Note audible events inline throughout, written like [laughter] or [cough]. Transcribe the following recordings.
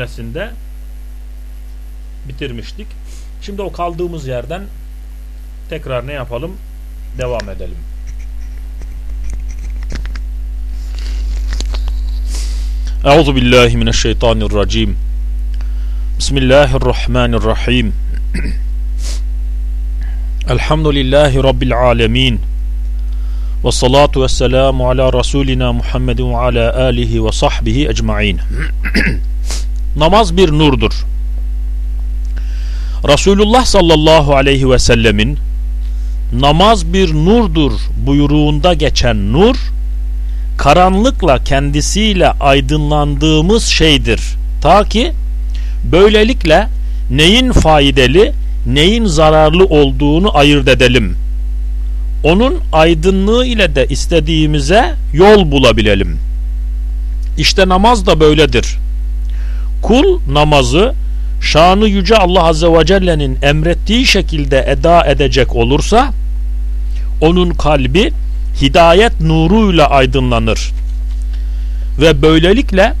cümlesinde bitirmiştik. Şimdi o kaldığımız yerden tekrar ne yapalım? Devam edelim. Euzu billahi mineşşeytanirracim. Bismillahirrahmanirrahim. Elhamdülillahi rabbil alamin. Ve salatu ve selamu ala Resulina Muhammedin ve ala alihi ve sahbihi ecmain. Namaz bir nurdur. Resulullah sallallahu aleyhi ve sellemin namaz bir nurdur buyruğunda geçen nur, karanlıkla kendisiyle aydınlandığımız şeydir. Ta ki böylelikle neyin faydalı, neyin zararlı olduğunu ayırt edelim. Onun aydınlığı ile de istediğimize yol bulabilelim. İşte namaz da böyledir. Kul namazı şanı yüce Allah Azze ve Celle'nin emrettiği şekilde eda edecek olursa onun kalbi hidayet nuruyla aydınlanır ve böylelikle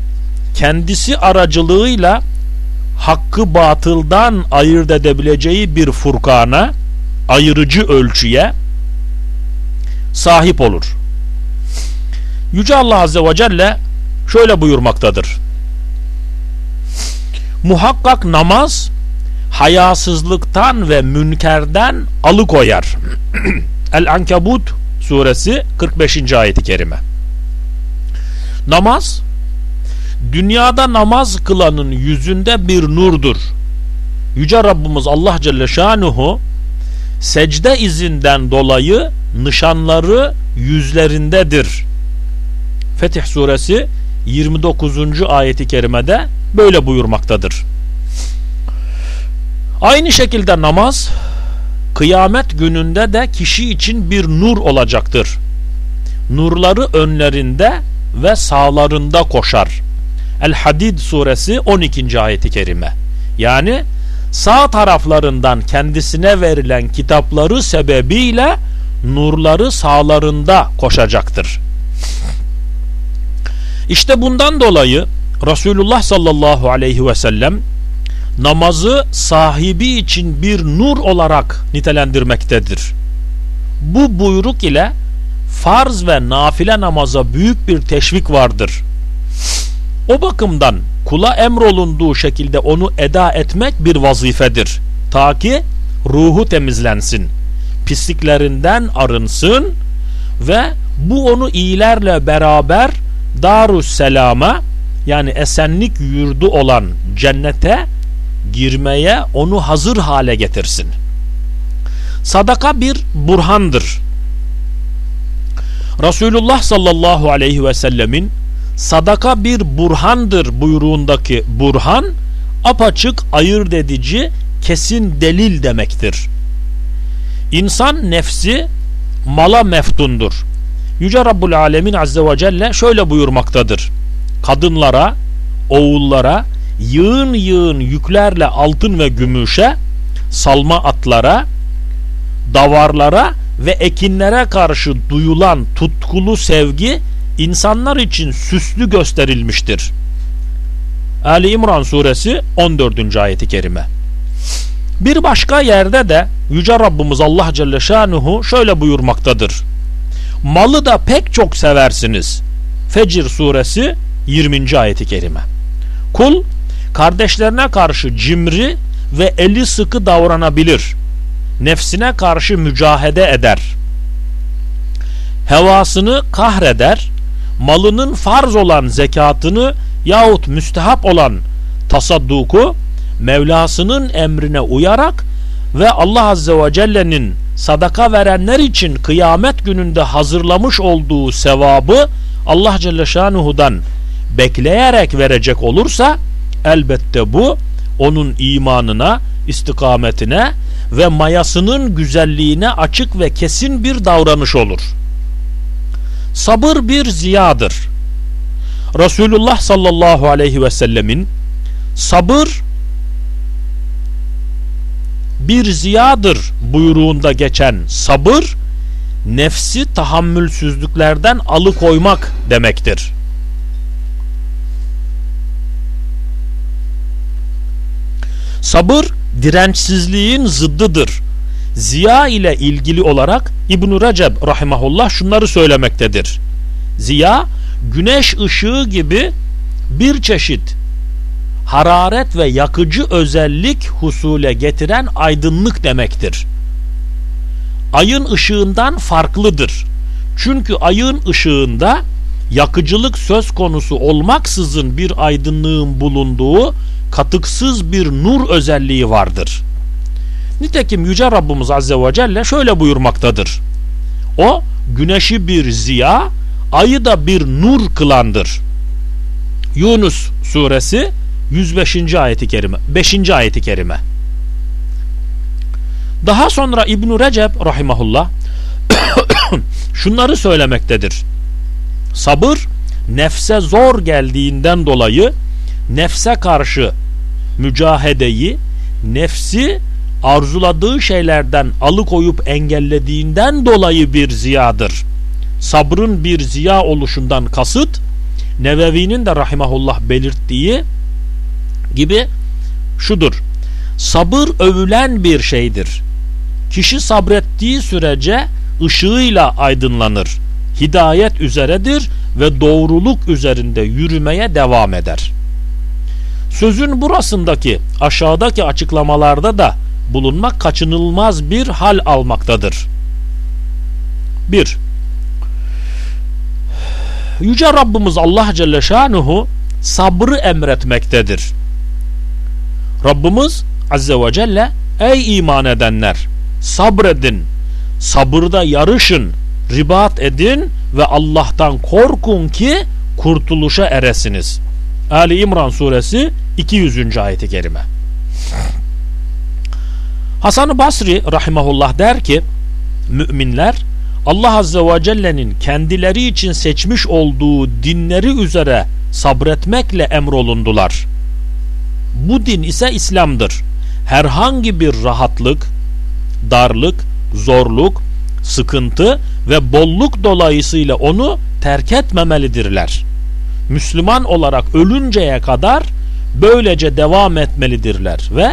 kendisi aracılığıyla hakkı batıldan ayırt edebileceği bir furkana, ayırıcı ölçüye sahip olur. Yüce Allah Azze ve Celle şöyle buyurmaktadır. Muhakkak namaz hayasızlıktan ve münkerden alıkoyar. [clears throat] El-Ankabut suresi 45. ayeti kerime. Namaz dünyada namaz kılanın yüzünde bir nurdur. Yüce Rabbimiz Allah Celle Şanuhu secde izinden dolayı nişanları yüzlerindedir. Fetih suresi 29. ayeti kerimede böyle buyurmaktadır. Aynı şekilde namaz kıyamet gününde de kişi için bir nur olacaktır. Nurları önlerinde ve sağlarında koşar. El-Hadid suresi 12. ayeti kerime. Yani sağ taraflarından kendisine verilen kitapları sebebiyle nurları sağlarında koşacaktır. İşte bundan dolayı Resulullah sallallahu aleyhi ve sellem namazı sahibi için bir nur olarak nitelendirmektedir. Bu buyruk ile farz ve nafile namaza büyük bir teşvik vardır. O bakımdan kula emrolunduğu şekilde onu eda etmek bir vazifedir. Ta ki ruhu temizlensin, pisliklerinden arınsın ve bu onu iyilerle beraber Darüsselam'a yani esenlik yurdu olan cennete girmeye onu hazır hale getirsin. Sadaka bir burhandır. Resulullah sallallahu aleyhi ve sellemin sadaka bir burhandır buyruğundaki burhan apaçık ayırt edici kesin delil demektir. İnsan nefsi mala meftundur. Yüce Rabbul Alemin Azze ve Celle şöyle buyurmaktadır. Kadınlara, oğullara yığın yığın yüklerle altın ve gümüşe, salma atlara, davarlara ve ekinlere karşı duyulan tutkulu sevgi insanlar için süslü gösterilmiştir. Ali İmran suresi 14. ayeti kerime. Bir başka yerde de Yüce Rabbimiz Allah Celle Şanuhu şöyle buyurmaktadır. Malı da pek çok seversiniz. Fecir suresi 20. ayeti kerime. Kul kardeşlerine karşı cimri ve eli sıkı davranabilir. Nefsine karşı mücahede eder. Hevasını kahreder. Malının farz olan zekatını yahut müstehap olan tasadduku Mevlasının emrine uyarak ve Allah Azze ve Celle'nin sadaka verenler için kıyamet gününde hazırlamış olduğu sevabı Allah Celle Şanuhu'dan bekleyerek verecek olursa elbette bu onun imanına, istikametine ve mayasının güzelliğine açık ve kesin bir davranış olur. Sabır bir ziyadır. Resulullah sallallahu aleyhi ve sellemin sabır bir ziyadır buyruğunda geçen sabır nefsi tahammülsüzlüklerden alıkoymak demektir. Sabır dirençsizliğin zıddıdır. Ziya ile ilgili olarak İbn Recep rahimahullah şunları söylemektedir. Ziya güneş ışığı gibi bir çeşit hararet ve yakıcı özellik husule getiren aydınlık demektir. Ayın ışığından farklıdır. Çünkü ayın ışığında yakıcılık söz konusu olmaksızın bir aydınlığın bulunduğu katıksız bir nur özelliği vardır. Nitekim Yüce Rabbimiz Azze ve Celle şöyle buyurmaktadır. O güneşi bir ziya, ayı da bir nur kılandır. Yunus suresi 105. ayeti kerime 5. ayeti kerime Daha sonra İbn Recep rahimahullah [coughs] şunları söylemektedir. Sabır nefse zor geldiğinden dolayı nefse karşı mücahedeyi nefsi arzuladığı şeylerden alıkoyup engellediğinden dolayı bir ziyadır. Sabrın bir ziya oluşundan kasıt Nevevi'nin de rahimahullah belirttiği gibi şudur. Sabır övülen bir şeydir. Kişi sabrettiği sürece ışığıyla aydınlanır. Hidayet üzeredir ve doğruluk üzerinde yürümeye devam eder. Sözün burasındaki aşağıdaki açıklamalarda da bulunmak kaçınılmaz bir hal almaktadır. 1. Yüce Rabbimiz Allah Celle Şanuhu sabrı emretmektedir. Rabbimiz Azze ve Celle ey iman edenler sabredin, sabırda yarışın, ribat edin ve Allah'tan korkun ki kurtuluşa eresiniz. Ali İmran suresi 200. ayeti kerime. Hasan-ı Basri rahimahullah der ki müminler Allah Azze ve Celle'nin kendileri için seçmiş olduğu dinleri üzere sabretmekle emrolundular. Bu din ise İslam'dır. Herhangi bir rahatlık, darlık, zorluk, sıkıntı ve bolluk dolayısıyla onu terk etmemelidirler. Müslüman olarak ölünceye kadar böylece devam etmelidirler ve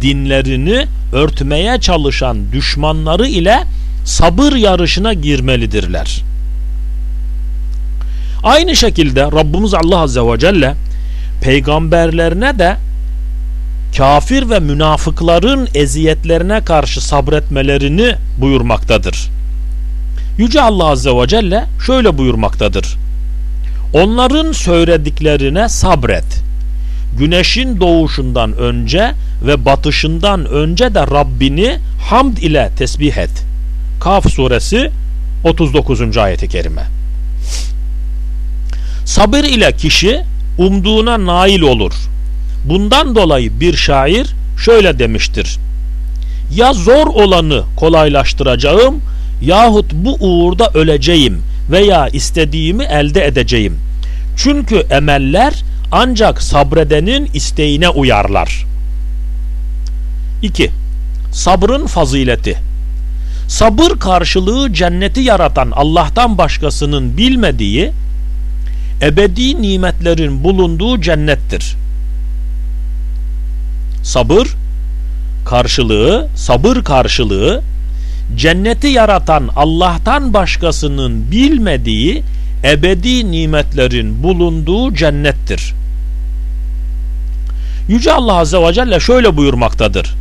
dinlerini örtmeye çalışan düşmanları ile sabır yarışına girmelidirler. Aynı şekilde Rabbimiz Allah Azze ve Celle peygamberlerine de kafir ve münafıkların eziyetlerine karşı sabretmelerini buyurmaktadır. Yüce Allah Azze ve Celle şöyle buyurmaktadır. Onların söylediklerine sabret. Güneşin doğuşundan önce ve batışından önce de Rabbini hamd ile tesbih et. Kaf suresi 39. ayeti kerime. Sabır ile kişi umduğuna nail olur. Bundan dolayı bir şair şöyle demiştir. Ya zor olanı kolaylaştıracağım yahut bu uğurda öleceğim veya istediğimi elde edeceğim. Çünkü emeller ancak sabredenin isteğine uyarlar. 2. Sabrın fazileti Sabır karşılığı cenneti yaratan Allah'tan başkasının bilmediği ebedi nimetlerin bulunduğu cennettir. Sabır karşılığı, sabır karşılığı cenneti yaratan Allah'tan başkasının bilmediği ebedi nimetlerin bulunduğu cennettir. Yüce Allah Azze ve Celle şöyle buyurmaktadır.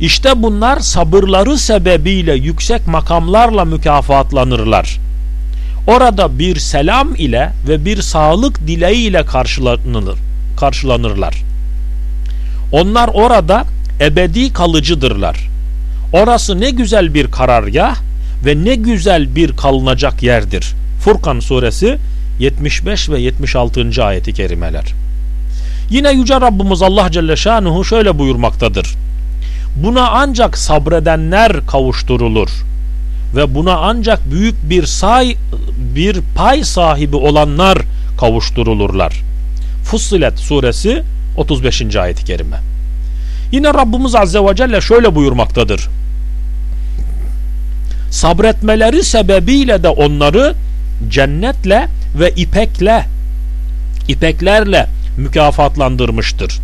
İşte bunlar sabırları sebebiyle yüksek makamlarla mükafatlanırlar. Orada bir selam ile ve bir sağlık dileği ile karşılanır, karşılanırlar. Onlar orada ebedi kalıcıdırlar. Orası ne güzel bir karargah ve ne güzel bir kalınacak yerdir. Furkan suresi 75 ve 76. ayeti kerimeler. Yine Yüce Rabbimiz Allah Celle Şanuhu şöyle buyurmaktadır. Buna ancak sabredenler kavuşturulur ve buna ancak büyük bir say bir pay sahibi olanlar kavuşturulurlar. Fussilet suresi 35. ayet-i kerime. Yine Rabbimiz Azze ve Celle şöyle buyurmaktadır. Sabretmeleri sebebiyle de onları cennetle ve ipekle ipeklerle mükafatlandırmıştır.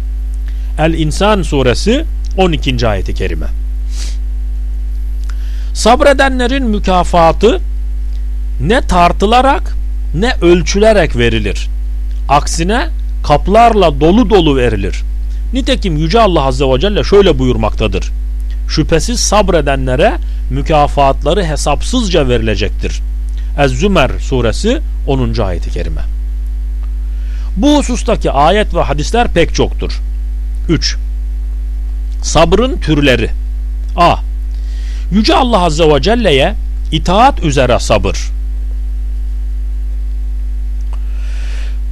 El-İnsan suresi 12. ayeti kerime. Sabredenlerin mükafatı ne tartılarak ne ölçülerek verilir. Aksine kaplarla dolu dolu verilir. Nitekim Yüce Allah Azze ve Celle şöyle buyurmaktadır. Şüphesiz sabredenlere mükafatları hesapsızca verilecektir. Ez-Zümer suresi 10. ayeti kerime. Bu husustaki ayet ve hadisler pek çoktur. 3. Sabrın türleri A. Yüce Allah Azze ve Celle'ye itaat üzere sabır.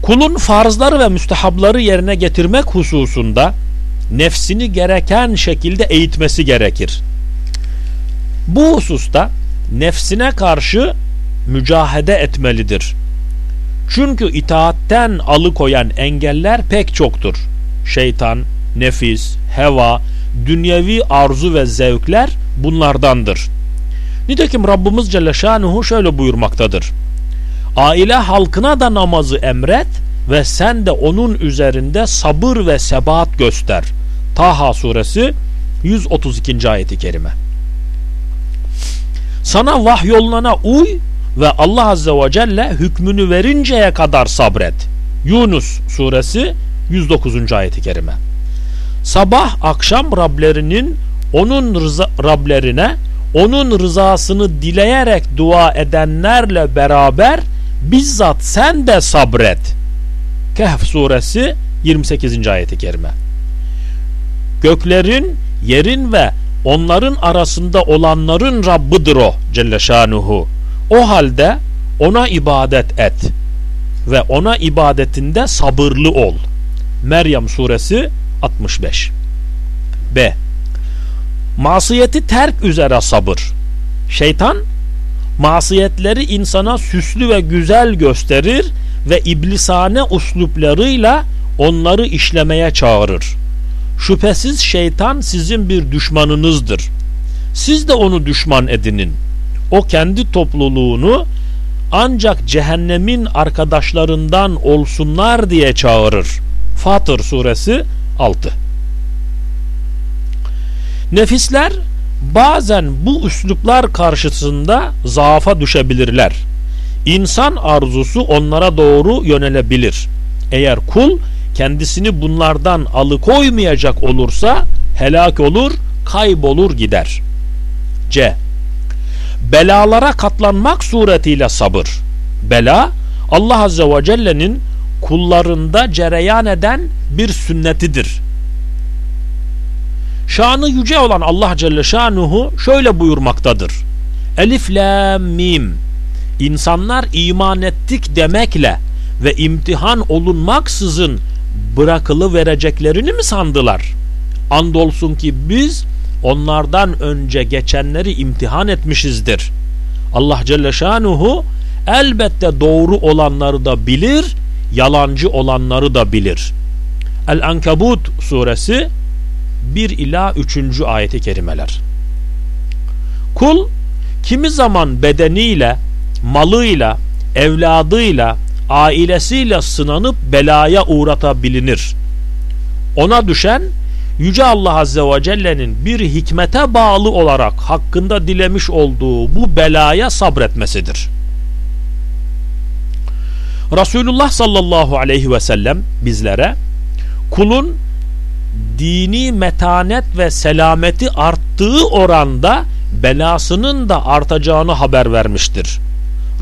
Kulun farzları ve müstehabları yerine getirmek hususunda nefsini gereken şekilde eğitmesi gerekir. Bu hususta nefsine karşı mücahede etmelidir. Çünkü itaatten alıkoyan engeller pek çoktur. Şeytan, nefis, heva, dünyevi arzu ve zevkler bunlardandır. Nitekim Rabbimiz Celle Şanuhu şöyle buyurmaktadır. Aile halkına da namazı emret ve sen de onun üzerinde sabır ve sebat göster. Taha suresi 132. ayeti kerime. Sana vahyolunana uy ve Allah Azze ve Celle hükmünü verinceye kadar sabret. Yunus suresi 109. ayeti kerime. Sabah akşam Rablerinin onun rıza, Rablerine onun rızasını dileyerek dua edenlerle beraber bizzat sen de sabret. Kehf suresi 28. ayeti kerime. Göklerin, yerin ve onların arasında olanların Rabbidir o Celle Şanuhu. O halde ona ibadet et ve ona ibadetinde sabırlı ol. Meryem suresi 65 B. Masiyeti terk üzere sabır. Şeytan masiyetleri insana süslü ve güzel gösterir ve iblisane usluplarıyla onları işlemeye çağırır. Şüphesiz şeytan sizin bir düşmanınızdır. Siz de onu düşman edinin. O kendi topluluğunu ancak cehennemin arkadaşlarından olsunlar diye çağırır. Fatır suresi 6 Nefisler bazen bu üsluplar karşısında zaafa düşebilirler. İnsan arzusu onlara doğru yönelebilir. Eğer kul kendisini bunlardan alıkoymayacak olursa helak olur, kaybolur gider. C. Belalara katlanmak suretiyle sabır. Bela Allah Azze ve Celle'nin kullarında cereyan eden bir sünnetidir. Şanı yüce olan Allah Celle Şanuhu şöyle buyurmaktadır. Elif la mim İnsanlar iman ettik demekle ve imtihan olunmaksızın bırakılı vereceklerini mi sandılar? Andolsun ki biz onlardan önce geçenleri imtihan etmişizdir. Allah Celle Şanuhu elbette doğru olanları da bilir, yalancı olanları da bilir. El-Ankabut suresi 1 ila 3. ayeti kerimeler. Kul kimi zaman bedeniyle, malıyla, evladıyla, ailesiyle sınanıp belaya uğratabilinir. Ona düşen Yüce Allah Azze ve Celle'nin bir hikmete bağlı olarak hakkında dilemiş olduğu bu belaya sabretmesidir. Resulullah sallallahu aleyhi ve sellem bizlere kulun dini metanet ve selameti arttığı oranda belasının da artacağını haber vermiştir.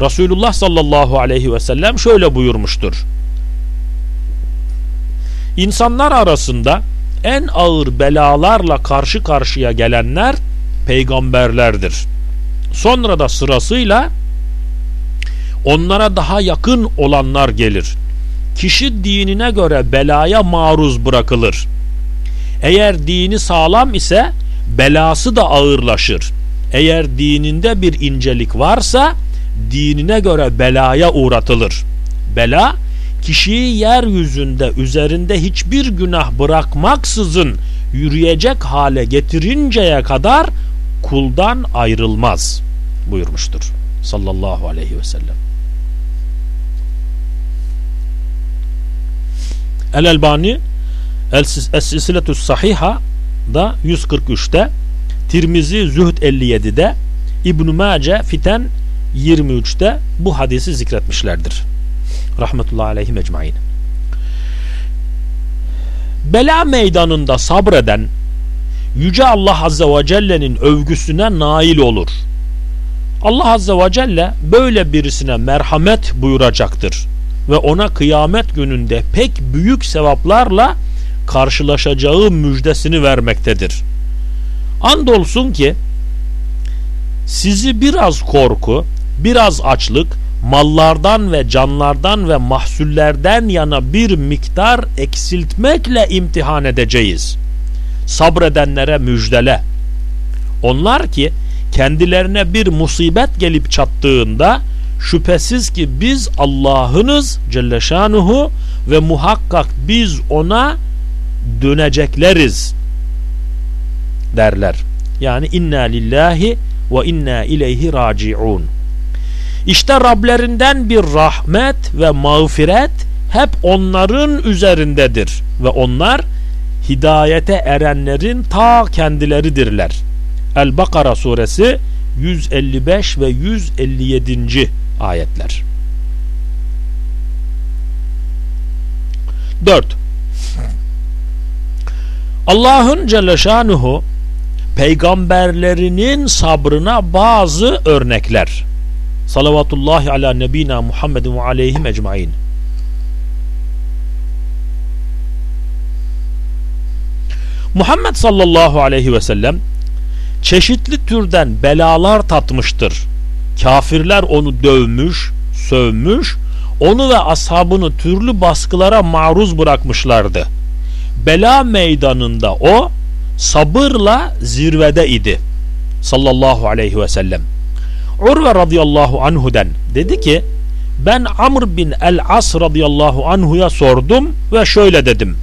Resulullah sallallahu aleyhi ve sellem şöyle buyurmuştur. İnsanlar arasında en ağır belalarla karşı karşıya gelenler peygamberlerdir. Sonra da sırasıyla onlara daha yakın olanlar gelir. Kişi dinine göre belaya maruz bırakılır. Eğer dini sağlam ise belası da ağırlaşır. Eğer dininde bir incelik varsa dinine göre belaya uğratılır. Bela kişiyi yeryüzünde üzerinde hiçbir günah bırakmaksızın yürüyecek hale getirinceye kadar kuldan ayrılmaz buyurmuştur sallallahu aleyhi ve sellem. El Elbani Es-Silsiletü Sahiha da 143'te Tirmizi Zühd 57'de İbn Mace Fiten 23'te bu hadisi zikretmişlerdir. Rahmetullahi aleyhi ecmaîn. Bela meydanında sabreden Yüce Allah Azze ve Celle'nin övgüsüne nail olur. Allah Azze ve Celle böyle birisine merhamet buyuracaktır ve ona kıyamet gününde pek büyük sevaplarla karşılaşacağı müjdesini vermektedir. Andolsun ki sizi biraz korku, biraz açlık, mallardan ve canlardan ve mahsullerden yana bir miktar eksiltmekle imtihan edeceğiz. Sabredenlere müjdele. Onlar ki kendilerine bir musibet gelip çattığında şüphesiz ki biz Allah'ınız Celle Şanuhu ve muhakkak biz ona dönecekleriz derler. Yani inna lillahi ve inna ileyhi raciun. İşte Rablerinden bir rahmet ve mağfiret hep onların üzerindedir ve onlar hidayete erenlerin ta kendileridirler. El-Bakara suresi 155 ve 157. ayetler. 4. Allah'ın Celle Şanuhu peygamberlerinin sabrına bazı örnekler. Salavatullahi ala nebina Muhammedin ve aleyhim ecmain. Muhammed sallallahu aleyhi ve sellem çeşitli türden belalar tatmıştır. Kafirler onu dövmüş, sövmüş, onu ve ashabını türlü baskılara maruz bırakmışlardı. Bela meydanında o sabırla zirvede idi. Sallallahu aleyhi ve sellem. Urve radıyallahu anhu'den dedi ki ben Amr bin el-As radıyallahu anhu'ya sordum ve şöyle dedim.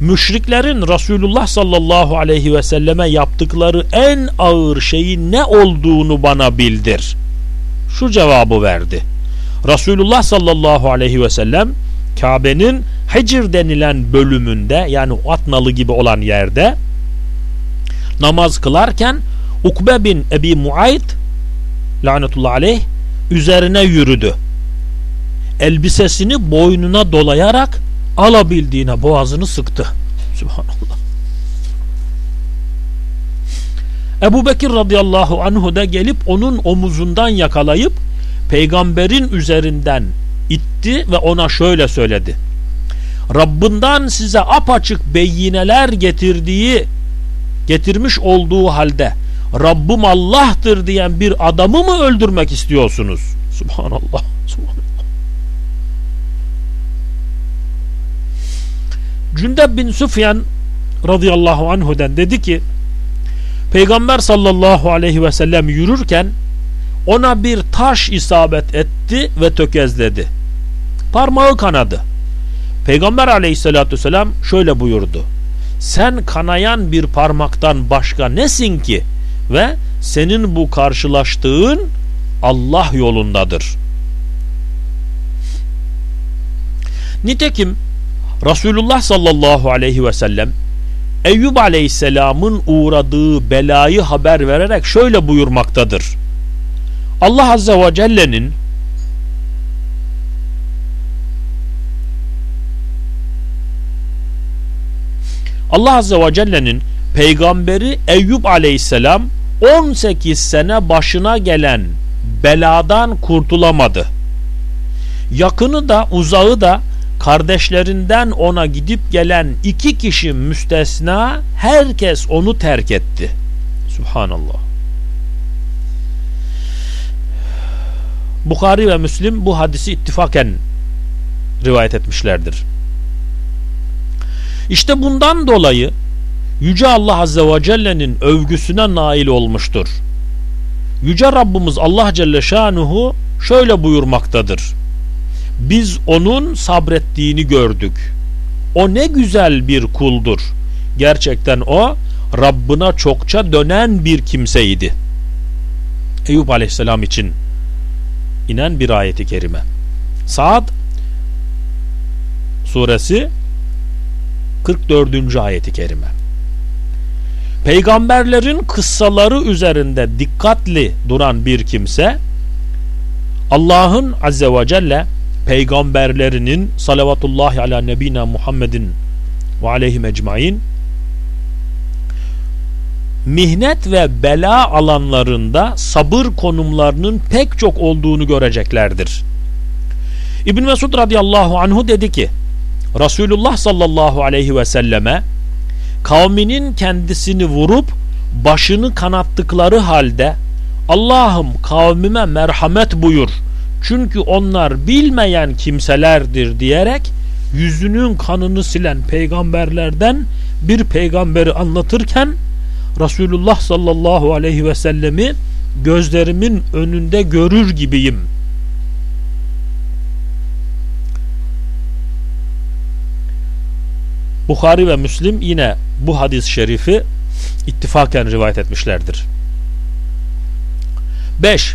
Müşriklerin Resulullah sallallahu aleyhi ve selleme yaptıkları en ağır şeyin ne olduğunu bana bildir. Şu cevabı verdi. Resulullah sallallahu aleyhi ve sellem Kabe'nin Hicr denilen bölümünde yani Atnalı gibi olan yerde namaz kılarken Ukbe bin Ebi Muayt lanetullah aleyh üzerine yürüdü. Elbisesini boynuna dolayarak alabildiğine boğazını sıktı. Subhanallah. Ebu Bekir radıyallahu anhu da gelip onun omuzundan yakalayıp peygamberin üzerinden itti ve ona şöyle söyledi. Rabbinden size apaçık beyineler getirdiği getirmiş olduğu halde Rabbim Allah'tır diyen bir adamı mı öldürmek istiyorsunuz? Subhanallah. Subhanallah. Cündeb bin Sufyan radıyallahu anhu'den dedi ki Peygamber sallallahu aleyhi ve sellem yürürken ona bir taş isabet etti ve tökezledi. Parmağı kanadı. Peygamber aleyhissalatü vesselam şöyle buyurdu. Sen kanayan bir parmaktan başka nesin ki? Ve senin bu karşılaştığın Allah yolundadır. Nitekim Resulullah sallallahu aleyhi ve sellem Eyüp aleyhisselamın uğradığı belayı haber vererek şöyle buyurmaktadır. Allah azze ve celle'nin Allah azze ve celle'nin peygamberi Eyüp aleyhisselam 18 sene başına gelen beladan kurtulamadı. Yakını da uzağı da kardeşlerinden ona gidip gelen iki kişi müstesna herkes onu terk etti. Subhanallah. Bukhari ve Müslim bu hadisi ittifaken rivayet etmişlerdir. İşte bundan dolayı Yüce Allah Azze ve Celle'nin övgüsüne nail olmuştur. Yüce Rabbimiz Allah Celle Şanuhu şöyle buyurmaktadır. Biz onun sabrettiğini gördük. O ne güzel bir kuldur. Gerçekten o Rabbına çokça dönen bir kimseydi. Eyüp Aleyhisselam için inen bir ayeti kerime. Saad suresi 44. ayeti kerime. Peygamberlerin kıssaları üzerinde dikkatli duran bir kimse Allah'ın azze ve celle peygamberlerinin salavatullahi ala nebina Muhammedin ve aleyhi ecmain mihnet ve bela alanlarında sabır konumlarının pek çok olduğunu göreceklerdir. İbn Mesud radıyallahu anhu dedi ki Resulullah sallallahu aleyhi ve selleme kavminin kendisini vurup başını kanattıkları halde Allah'ım kavmime merhamet buyur çünkü onlar bilmeyen kimselerdir diyerek yüzünün kanını silen peygamberlerden bir peygamberi anlatırken Resulullah sallallahu aleyhi ve sellemi gözlerimin önünde görür gibiyim. Bukhari ve Müslim yine bu hadis-i şerifi ittifaken rivayet etmişlerdir. 5.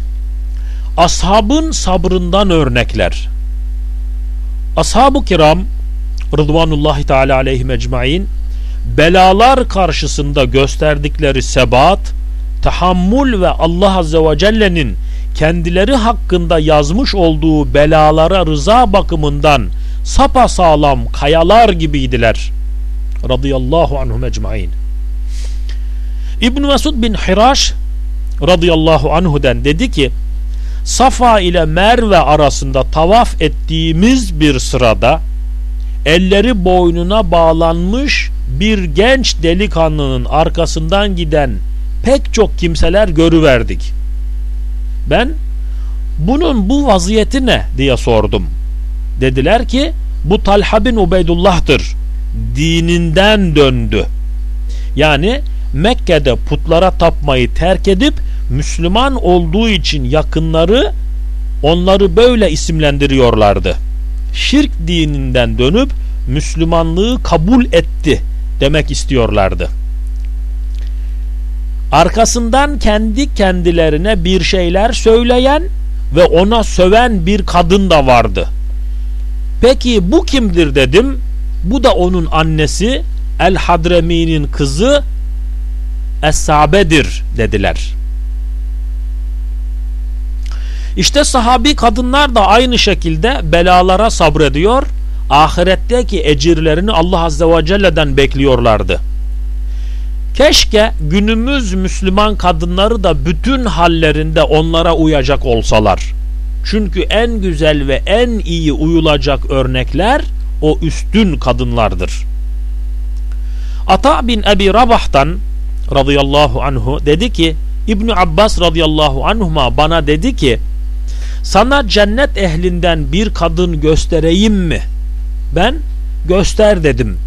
Ashabın sabrından örnekler. Ashab-ı kiram Rıdvanullahi Teala aleyhi ecmain belalar karşısında gösterdikleri sebat, tahammül ve Allah Azze ve Celle'nin kendileri hakkında yazmış olduğu belalara rıza bakımından sapa sağlam kayalar gibiydiler. Radıyallahu anhum ecmain. İbn Mesud bin Hiraş radıyallahu anhu'den dedi ki Safa ile Merve arasında tavaf ettiğimiz bir sırada elleri boynuna bağlanmış bir genç delikanlının arkasından giden pek çok kimseler görüverdik. Ben bunun bu vaziyeti ne diye sordum. Dediler ki bu Talha bin Ubeydullah'tır. Dininden döndü. Yani Mekke'de putlara tapmayı terk edip Müslüman olduğu için yakınları onları böyle isimlendiriyorlardı. Şirk dininden dönüp Müslümanlığı kabul etti demek istiyorlardı. Arkasından kendi kendilerine bir şeyler söyleyen ve ona söven bir kadın da vardı. Peki bu kimdir dedim. Bu da onun annesi El Hadremi'nin kızı Es-Sabe'dir dediler. İşte sahabi kadınlar da aynı şekilde belalara sabrediyor ahiretteki ecirlerini Allah Azze ve Celle'den bekliyorlardı. Keşke günümüz Müslüman kadınları da bütün hallerinde onlara uyacak olsalar. Çünkü en güzel ve en iyi uyulacak örnekler o üstün kadınlardır. Ata bin Ebi Rabah'tan radıyallahu anhu dedi ki İbni Abbas radıyallahu anhuma bana dedi ki sana cennet ehlinden bir kadın göstereyim mi? Ben göster dedim.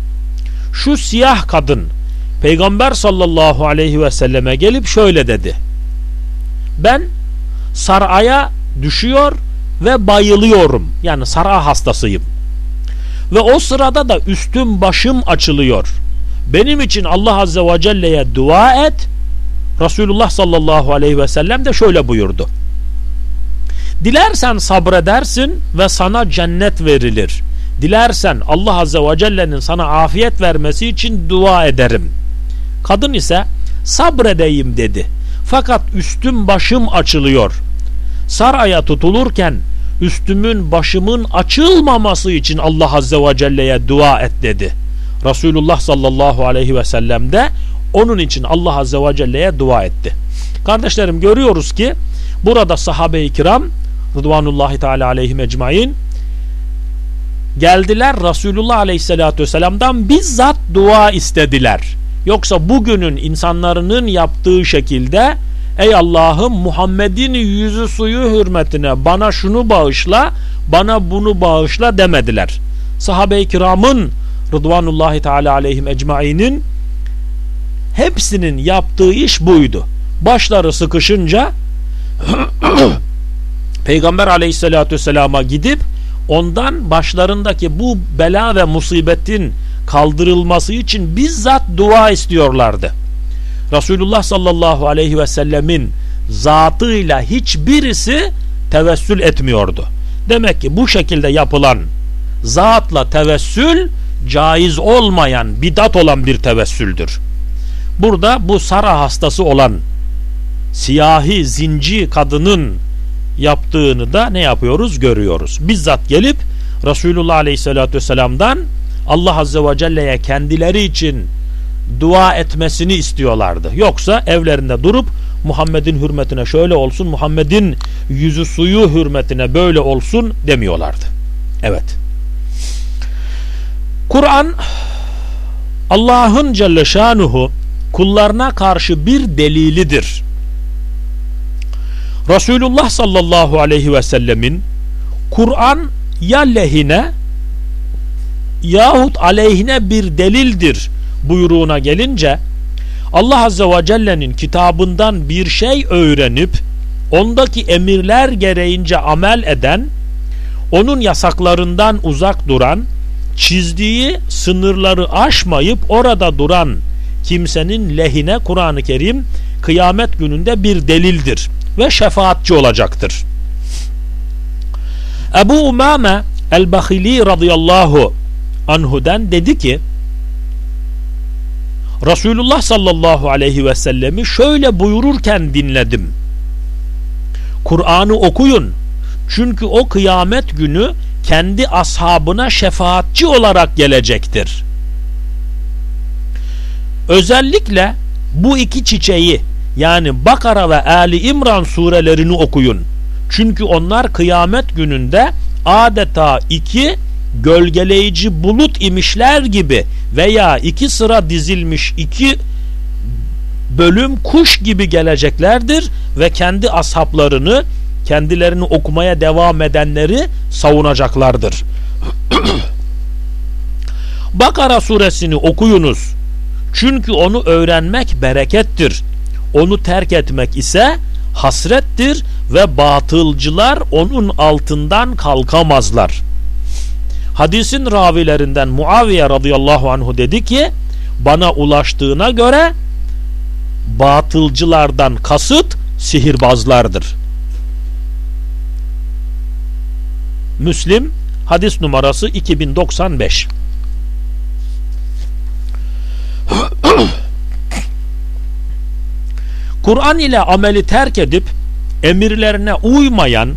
Şu siyah kadın Peygamber sallallahu aleyhi ve selleme gelip şöyle dedi. Ben saraya düşüyor ve bayılıyorum. Yani sara hastasıyım. Ve o sırada da üstüm başım açılıyor. Benim için Allah azze ve celle'ye dua et. Resulullah sallallahu aleyhi ve sellem de şöyle buyurdu. Dilersen sabredersin ve sana cennet verilir. Dilersen Allah Azze ve Celle'nin sana afiyet vermesi için dua ederim. Kadın ise sabredeyim dedi. Fakat üstüm başım açılıyor. Saraya tutulurken üstümün başımın açılmaması için Allah Azze ve Celle'ye dua et dedi. Resulullah sallallahu aleyhi ve sellem de onun için Allah Azze ve Celle'ye dua etti. Kardeşlerim görüyoruz ki burada sahabe-i kiram Rıdvanullahi Teala aleyhim ecmain geldiler Resulullah Aleyhisselatü Vesselam'dan bizzat dua istediler. Yoksa bugünün insanların yaptığı şekilde ey Allah'ım Muhammed'in yüzü suyu hürmetine bana şunu bağışla bana bunu bağışla demediler. Sahabe-i kiramın Rıdvanullahi Teala aleyhim ecmainin hepsinin yaptığı iş buydu. Başları sıkışınca [clears throat] Peygamber aleyhissalatü vesselama gidip ondan başlarındaki bu bela ve musibetin kaldırılması için bizzat dua istiyorlardı. Resulullah sallallahu aleyhi ve sellemin zatıyla hiçbirisi tevessül etmiyordu. Demek ki bu şekilde yapılan zatla tevessül caiz olmayan bidat olan bir tevessüldür. Burada bu Sara hastası olan siyahi zinci kadının yaptığını da ne yapıyoruz görüyoruz. Bizzat gelip Resulullah Aleyhisselatü Vesselam'dan Allah Azze ve Celle'ye kendileri için dua etmesini istiyorlardı. Yoksa evlerinde durup Muhammed'in hürmetine şöyle olsun, Muhammed'in yüzü suyu hürmetine böyle olsun demiyorlardı. Evet. Kur'an Allah'ın Celle Şanuhu kullarına karşı bir delilidir. Resulullah sallallahu aleyhi ve sellemin Kur'an ya lehine yahut aleyhine bir delildir buyruğuna gelince Allah Azze ve Celle'nin kitabından bir şey öğrenip ondaki emirler gereğince amel eden onun yasaklarından uzak duran çizdiği sınırları aşmayıp orada duran kimsenin lehine Kur'an-ı Kerim kıyamet gününde bir delildir ve şefaatçi olacaktır. Ebu Umame el-Bahili radıyallahu anhu'den dedi ki Resulullah sallallahu aleyhi ve sellemi şöyle buyururken dinledim. Kur'an'ı okuyun. Çünkü o kıyamet günü kendi ashabına şefaatçi olarak gelecektir. Özellikle bu iki çiçeği yani Bakara ve Ali İmran surelerini okuyun. Çünkü onlar kıyamet gününde adeta iki gölgeleyici bulut imişler gibi veya iki sıra dizilmiş iki bölüm kuş gibi geleceklerdir ve kendi ashablarını kendilerini okumaya devam edenleri savunacaklardır. [clears throat] Bakara suresini okuyunuz. Çünkü onu öğrenmek berekettir. Onu terk etmek ise hasrettir ve batılcılar onun altından kalkamazlar. Hadisin ravilerinden Muaviye radıyallahu anhu dedi ki bana ulaştığına göre batılcılardan kasıt sihirbazlardır. Müslim hadis numarası 2095 Kur'an ile ameli terk edip emirlerine uymayan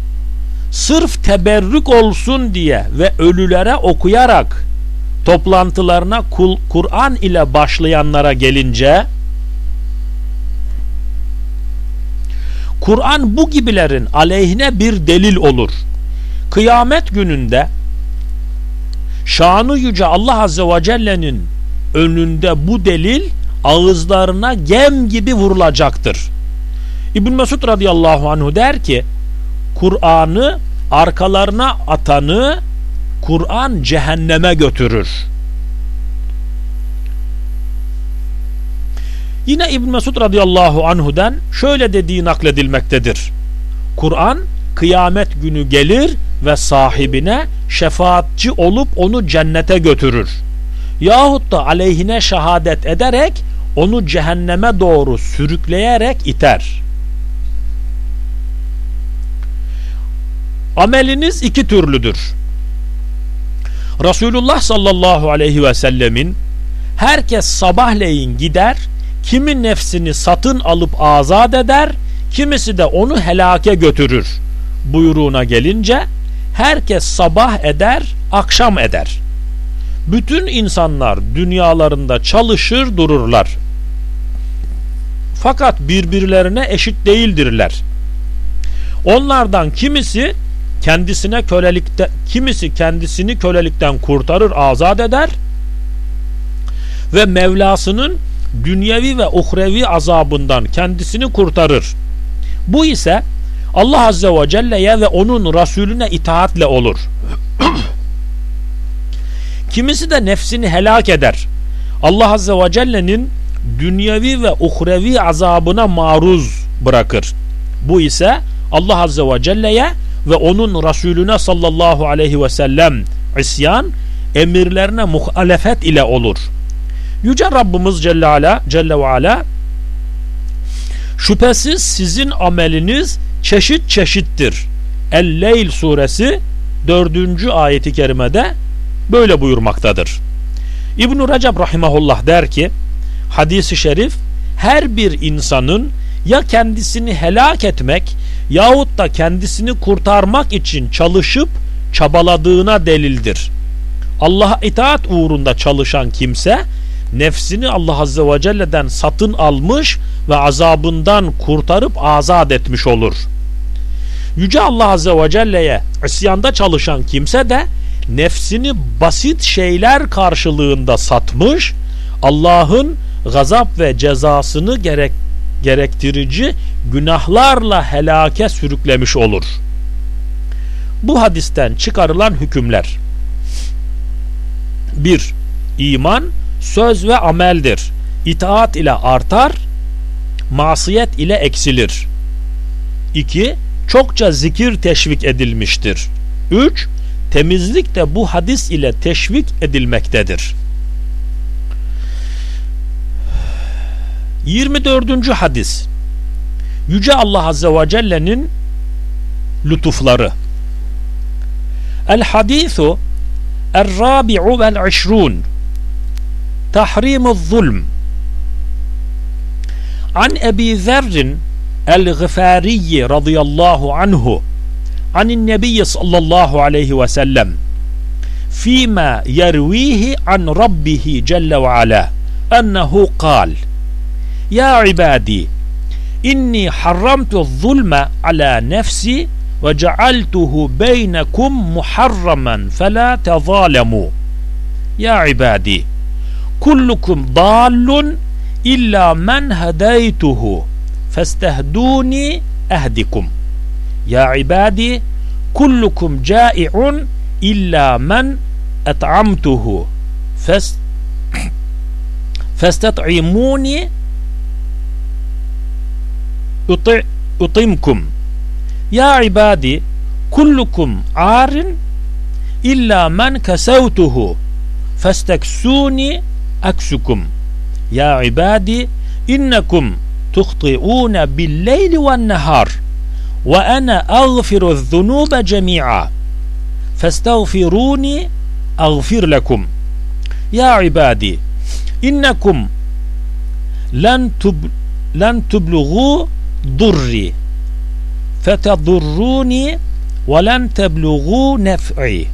sırf teberrük olsun diye ve ölülere okuyarak toplantılarına Kur'an ile başlayanlara gelince Kur'an bu gibilerin aleyhine bir delil olur. Kıyamet gününde şanı yüce Allah Azze ve Celle'nin önünde bu delil ağızlarına gem gibi vurulacaktır. İbn Mesud radıyallahu anhu der ki Kur'an'ı arkalarına atanı Kur'an cehenneme götürür. Yine İbn Mesud radıyallahu anhu'dan şöyle dediği nakledilmektedir. Kur'an kıyamet günü gelir ve sahibine şefaatçi olup onu cennete götürür. Yahut da aleyhine şehadet ederek onu cehenneme doğru sürükleyerek iter. Ameliniz iki türlüdür. Resulullah sallallahu aleyhi ve sellemin herkes sabahleyin gider, kimi nefsini satın alıp azat eder, kimisi de onu helake götürür buyruğuna gelince herkes sabah eder, akşam eder. Bütün insanlar dünyalarında çalışır dururlar. Fakat birbirlerine eşit değildirler. Onlardan kimisi kendisine kölelikte kimisi kendisini kölelikten kurtarır, azat eder ve Mevlasının dünyevi ve uhrevi azabından kendisini kurtarır. Bu ise Allah Azze ve Celle'ye ve onun Resulüne itaatle olur. [clears throat] Kimisi de nefsini helak eder. Allah Azze ve Celle'nin dünyevi ve uhrevi azabına maruz bırakır. Bu ise Allah Azze ve Celle'ye ve onun Resulüne sallallahu aleyhi ve sellem isyan emirlerine muhalefet ile olur. Yüce Rabbimiz Celle, ala, Celle ve Ala şüphesiz sizin ameliniz çeşit çeşittir. El-Leyl suresi 4. ayeti kerimede böyle buyurmaktadır. İbn-i Recep Rahimahullah der ki hadisi şerif her bir insanın ya kendisini helak etmek yahut da kendisini kurtarmak için çalışıp çabaladığına delildir. Allah'a itaat uğrunda çalışan kimse nefsini Allah Azze ve Celle'den satın almış ve azabından kurtarıp azat etmiş olur. Yüce Allah Azze ve Celle'ye isyanda çalışan kimse de nefsini basit şeyler karşılığında satmış, Allah'ın gazap ve cezasını gerek, gerektirici günahlarla helake sürüklemiş olur. Bu hadisten çıkarılan hükümler 1. İman söz ve ameldir. İtaat ile artar, masiyet ile eksilir. 2. Çokça zikir teşvik edilmiştir. 3. Temizlik de bu hadis ile teşvik edilmektedir. 24. hadis Yüce Allah Azze ve Celle'nin lütufları El hadisu El-rabi'u vel-işrun Tahrimu zulm An Ebi Zerrin El-Gıfariyi radıyallahu anhu عن النبي صلى الله عليه وسلم فيما يرويه عن ربه جل وعلا أنه قال يا عبادي إني حرمت الظلم على نفسي وجعلته بينكم محرما فلا تظالموا. يا عبادي كلكم ضال إلا من هديته فاستهدوني أهدكم. يا عبادي كلكم جائع إلا من أطعمته فاست فاستطعموني أطعمكم يا عبادي كلكم عار إلا من كسوته فاستكسوني أكسكم. يا عبادي إنكم تخطئون بالليل والنهار وأنا أغفر الذنوب جميعا فاستغفروني أغفر لكم. يا عبادي إنكم لن تب لن تبلغوا ضري. فتضروني ولن تبلغوا نفعي.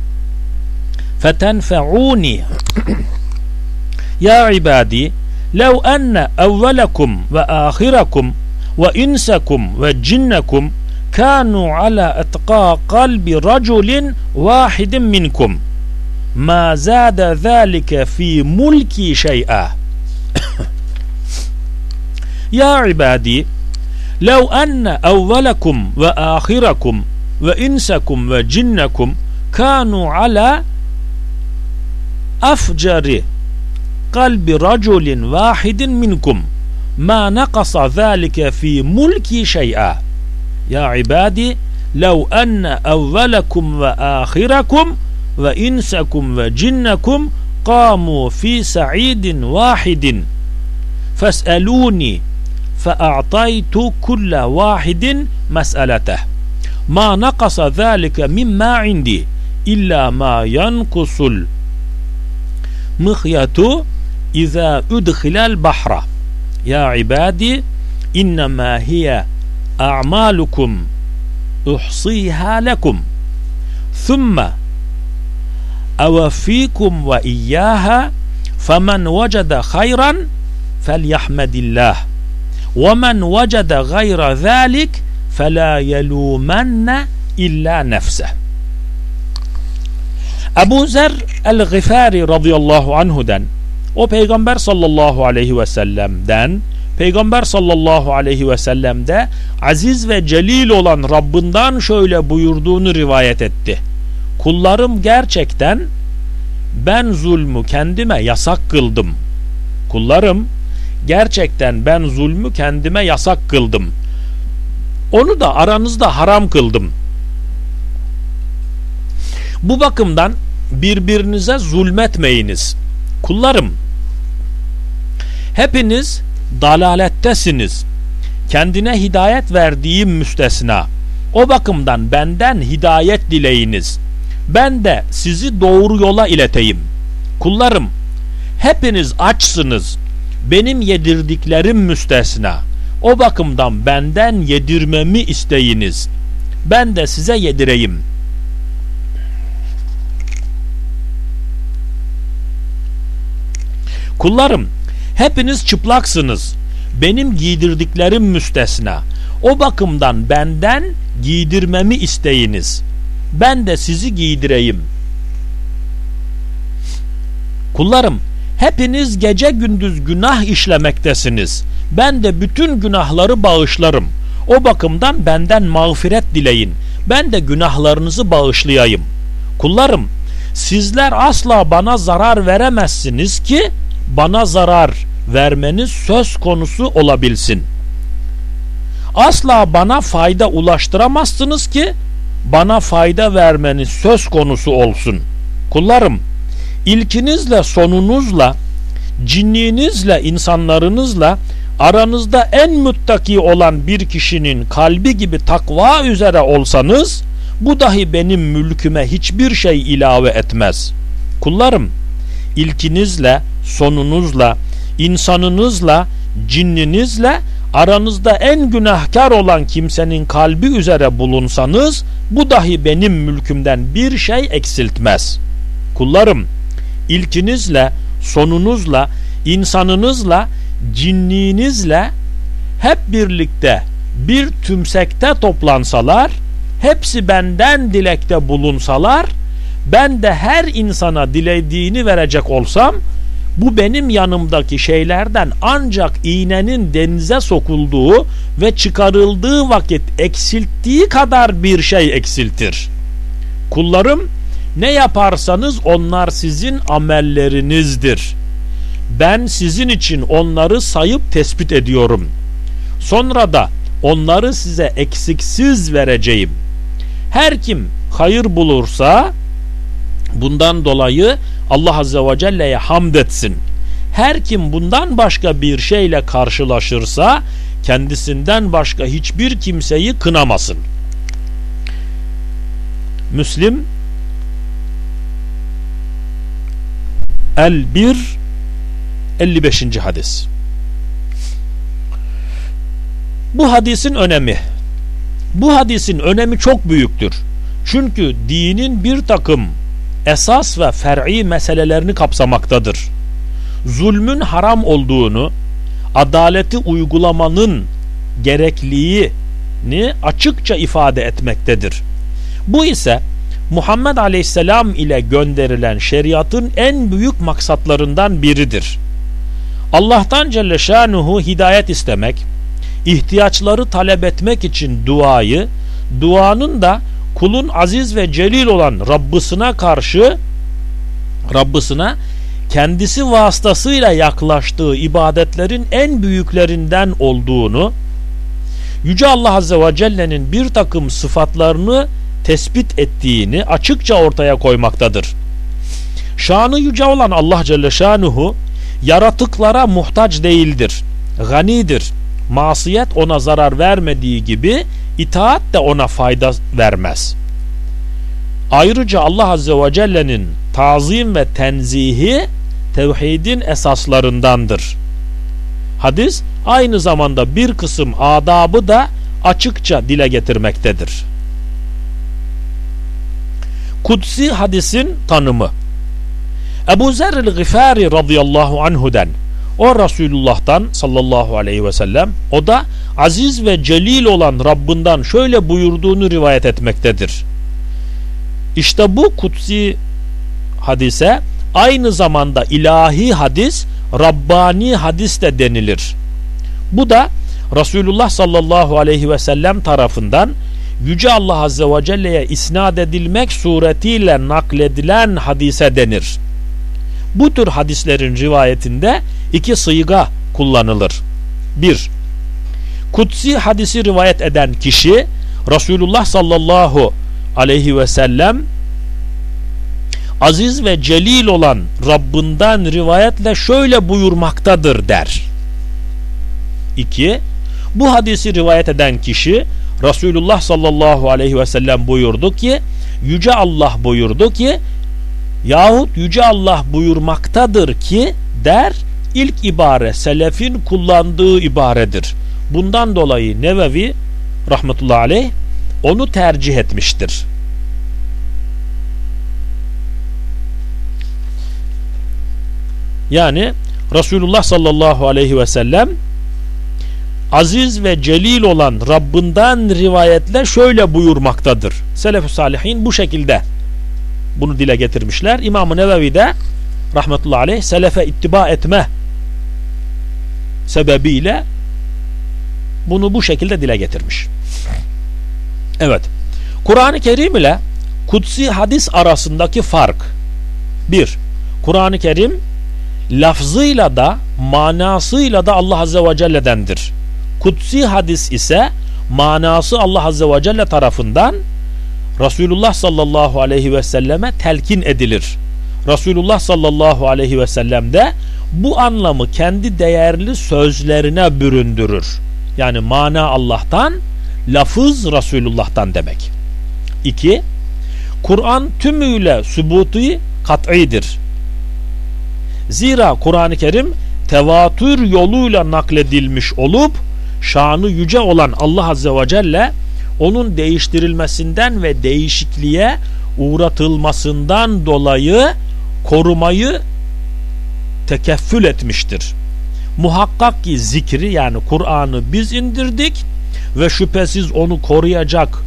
فتنفعوني. يا عبادي لو أن أولكم وآخركم وإنسكم وجنكم كانوا على اتقى قلب رجل واحد منكم ما زاد ذلك في ملكي شيئا. [coughs] يا عبادي لو أن أولكم وآخركم وإنسكم وجنكم كانوا على أفجر قلب رجل واحد منكم ما نقص ذلك في ملكي شيئا. يا عبادي لو أن أولكم وآخركم وإنسكم وجنكم قاموا في سعيد واحد. فاسألوني فأعطيت كل واحد مسألته. ما نقص ذلك مما عندي إلا ما ينقص المخيط إذا أدخل البحر. يا عبادي إنما هي أعمالكم أحصيها لكم. ثم أوفيكم وإياها فمن وجد خيرا فليحمد الله. ومن وجد غير ذلك فلا يلومن إلا نفسه Ebu Zer el-Gıfari radıyallahu anhu'den o peygamber sallallahu aleyhi ve sellem'den Peygamber sallallahu aleyhi ve sellem'de aziz ve celil olan Rabbinden şöyle buyurduğunu rivayet etti. Kullarım gerçekten ben zulmü kendime yasak kıldım. Kullarım gerçekten ben zulmü kendime yasak kıldım. Onu da aranızda haram kıldım. Bu bakımdan birbirinize zulmetmeyiniz. Kullarım hepiniz dalalettesiniz. Kendine hidayet verdiğim müstesna. O bakımdan benden hidayet dileyiniz. Ben de sizi doğru yola ileteyim. Kullarım, hepiniz açsınız. Benim yedirdiklerim müstesna. O bakımdan benden yedirmemi isteyiniz. Ben de size yedireyim. Kullarım, hepiniz çıplaksınız. Benim giydirdiklerim müstesna. O bakımdan benden giydirmemi isteyiniz. Ben de sizi giydireyim. Kullarım, hepiniz gece gündüz günah işlemektesiniz. Ben de bütün günahları bağışlarım. O bakımdan benden mağfiret dileyin. Ben de günahlarınızı bağışlayayım. Kullarım, sizler asla bana zarar veremezsiniz ki bana zarar vermeniz söz konusu olabilsin. Asla bana fayda ulaştıramazsınız ki bana fayda vermeniz söz konusu olsun. Kullarım, ilkinizle sonunuzla, cinninizle insanlarınızla aranızda en müttaki olan bir kişinin kalbi gibi takva üzere olsanız bu dahi benim mülküme hiçbir şey ilave etmez. Kullarım, ilkinizle, sonunuzla, insanınızla, cinninizle aranızda en günahkar olan kimsenin kalbi üzere bulunsanız bu dahi benim mülkümden bir şey eksiltmez. Kullarım, ilkinizle, sonunuzla, insanınızla, cinninizle hep birlikte bir tümsekte toplansalar, hepsi benden dilekte bulunsalar, ben de her insana dilediğini verecek olsam, bu benim yanımdaki şeylerden ancak iğnenin denize sokulduğu ve çıkarıldığı vakit eksilttiği kadar bir şey eksiltir. Kullarım ne yaparsanız onlar sizin amellerinizdir. Ben sizin için onları sayıp tespit ediyorum. Sonra da onları size eksiksiz vereceğim. Her kim hayır bulursa bundan dolayı Allah Azze ve Celle'ye hamd etsin. Her kim bundan başka bir şeyle karşılaşırsa kendisinden başka hiçbir kimseyi kınamasın. Müslim El 1 55. hadis. Bu hadisin önemi. Bu hadisin önemi çok büyüktür. Çünkü dinin bir takım esas ve fer'i meselelerini kapsamaktadır. Zulmün haram olduğunu, adaleti uygulamanın gerekliliğini açıkça ifade etmektedir. Bu ise Muhammed Aleyhisselam ile gönderilen şeriatın en büyük maksatlarından biridir. Allah'tan Celle Şanuhu hidayet istemek, ihtiyaçları talep etmek için duayı, duanın da kulun aziz ve celil olan Rabbisine karşı Rabbisine kendisi vasıtasıyla yaklaştığı ibadetlerin en büyüklerinden olduğunu Yüce Allah Azze ve Celle'nin bir takım sıfatlarını tespit ettiğini açıkça ortaya koymaktadır. Şanı yüce olan Allah Celle Şanuhu yaratıklara muhtaç değildir. Ganidir. Masiyet ona zarar vermediği gibi itaat de ona fayda vermez. Ayrıca Allah Azze ve Celle'nin tazim ve tenzihi tevhidin esaslarındandır. Hadis aynı zamanda bir kısım adabı da açıkça dile getirmektedir. Kudsi hadisin tanımı Ebu Zerr'il Gıfari radıyallahu anhu'den o Resulullah'tan sallallahu aleyhi ve sellem o da aziz ve celil olan Rabbinden şöyle buyurduğunu rivayet etmektedir. İşte bu kutsi hadise aynı zamanda ilahi hadis, Rabbani hadis de denilir. Bu da Resulullah sallallahu aleyhi ve sellem tarafından Yüce Allah Azze ve Celle'ye isnat edilmek suretiyle nakledilen hadise denir. Bu tür hadislerin rivayetinde iki sıyga kullanılır. 1. Kutsi hadisi rivayet eden kişi Resulullah sallallahu aleyhi ve sellem aziz ve celil olan Rabbinden rivayetle şöyle buyurmaktadır der. 2. Bu hadisi rivayet eden kişi Resulullah sallallahu aleyhi ve sellem buyurdu ki Yüce Allah buyurdu ki yahut Yüce Allah buyurmaktadır ki der ilk ibare selefin kullandığı ibaredir. Bundan dolayı Nevevi rahmetullahi aleyh onu tercih etmiştir. Yani Resulullah sallallahu aleyhi ve sellem aziz ve celil olan Rabbinden rivayetle şöyle buyurmaktadır. Selef-i Salihin bu şekilde bunu dile getirmişler. İmam-ı Nevevi de rahmetullahi aleyh selefe ittiba etme sebebiyle bunu bu şekilde dile getirmiş. Evet. Kur'an-ı Kerim ile kutsi hadis arasındaki fark 1. Kur'an-ı Kerim lafzıyla da manasıyla da Allah Azze ve Celle'dendir. Kutsi hadis ise manası Allah Azze ve Celle tarafından Resulullah sallallahu aleyhi ve selleme telkin edilir. Resulullah sallallahu aleyhi ve sellem de bu anlamı kendi değerli sözlerine büründürür. Yani mana Allah'tan, lafız Resulullah'tan demek. 2. Kur'an tümüyle sübutu kat'idir. Zira Kur'an-ı Kerim tevatür yoluyla nakledilmiş olup şanı yüce olan Allah Azze ve Celle onun değiştirilmesinden ve değişikliğe uğratılmasından dolayı korumayı tekeffül etmiştir. Muhakkak ki zikri yani Kur'an'ı biz indirdik ve şüphesiz onu koruyacak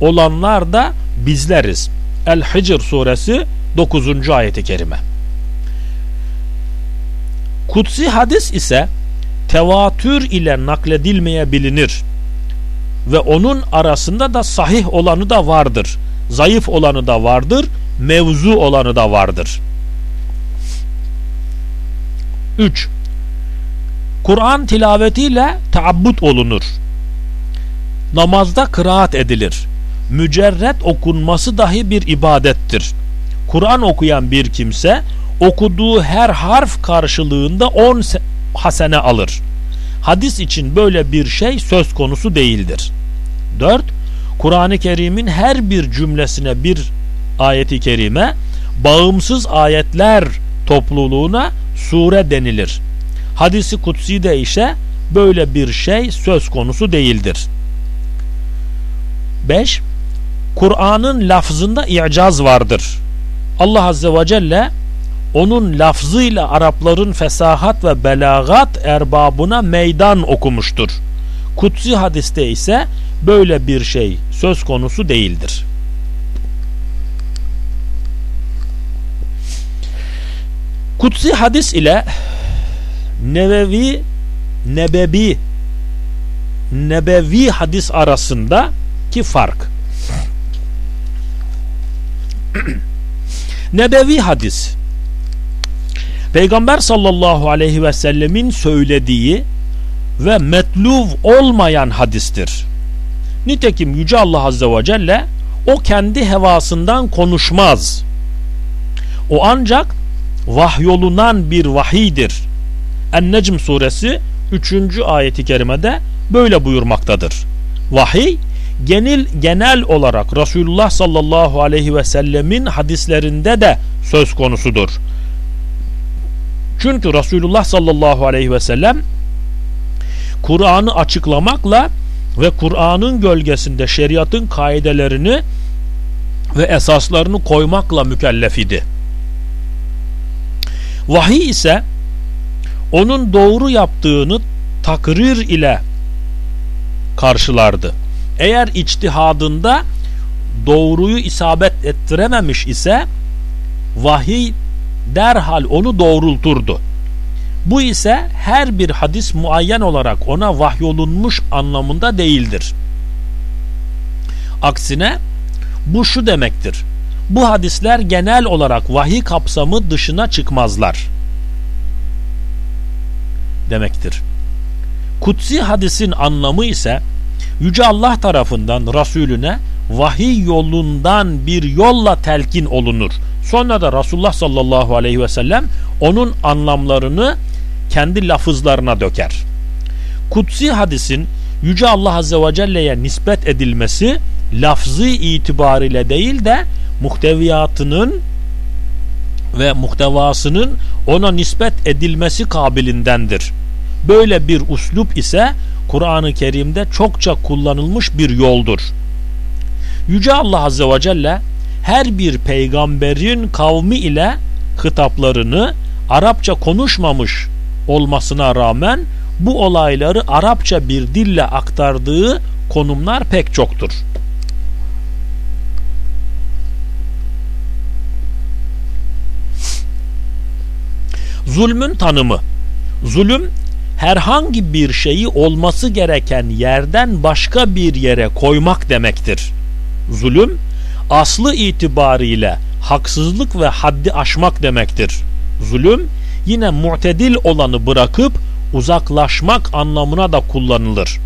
olanlar da bizleriz. El-Hicr suresi 9. ayeti kerime. Kutsi hadis ise tevatür ile nakledilmeye bilinir ve onun arasında da sahih olanı da vardır. Zayıf olanı da vardır, mevzu olanı da vardır. 3. Kur'an tilavetiyle taabbut olunur. Namazda kıraat edilir. Mücerret okunması dahi bir ibadettir. Kur'an okuyan bir kimse okuduğu her harf karşılığında 10 hasene alır. Hadis için böyle bir şey söz konusu değildir. 4. Kur'an-ı Kerim'in her bir cümlesine bir ayeti kerime bağımsız ayetler topluluğuna sure denilir. Hadisi kutsi de ise böyle bir şey söz konusu değildir. 5. Kur'an'ın lafzında i'caz vardır. Allah Azze ve Celle onun lafzıyla Arapların fesahat ve belagat erbabına meydan okumuştur. Kutsi hadiste ise böyle bir şey söz konusu değildir. Kutsi hadis ile nebevi nebebi nebevi hadis arasında ki fark [clears throat] nebevi hadis Peygamber sallallahu aleyhi ve sellemin söylediği ve metluv olmayan hadistir. Nitekim Yüce Allah Azze ve Celle o kendi hevasından konuşmaz. O ancak vahyolunan bir vahidir. En-Necm suresi 3. ayeti kerimede böyle buyurmaktadır. Vahiy genel genel olarak Resulullah sallallahu aleyhi ve sellemin hadislerinde de söz konusudur. Çünkü Resulullah sallallahu aleyhi ve sellem Kur'an'ı açıklamakla ve Kur'an'ın gölgesinde şeriatın kaidelerini ve esaslarını koymakla mükellef idi. Vahiy ise onun doğru yaptığını takrir ile karşılardı. Eğer içtihadında doğruyu isabet ettirememiş ise vahiy derhal onu doğrulturdu. Bu ise her bir hadis muayyen olarak ona vahyolunmuş anlamında değildir. Aksine bu şu demektir. Bu hadisler genel olarak vahiy kapsamı dışına çıkmazlar. Demektir. Kutsi hadisin anlamı ise Yüce Allah tarafından Resulüne vahiy yolundan bir yolla telkin olunur. Sonra da Resulullah sallallahu aleyhi ve sellem onun anlamlarını kendi lafızlarına döker. Kutsi hadisin Yüce Allah Azze ve Celle'ye nispet edilmesi lafzı itibariyle değil de muhteviyatının ve muhtevasının ona nispet edilmesi kabilindendir. Böyle bir uslup ise Kur'an-ı Kerim'de çokça kullanılmış bir yoldur. Yüce Allah Azze ve Celle her bir peygamberin kavmi ile hitaplarını Arapça konuşmamış olmasına rağmen bu olayları Arapça bir dille aktardığı konumlar pek çoktur. Zulmün tanımı Zulüm herhangi bir şeyi olması gereken yerden başka bir yere koymak demektir. Zulüm aslı itibariyle haksızlık ve haddi aşmak demektir. Zulüm yine mu'tedil olanı bırakıp uzaklaşmak anlamına da kullanılır.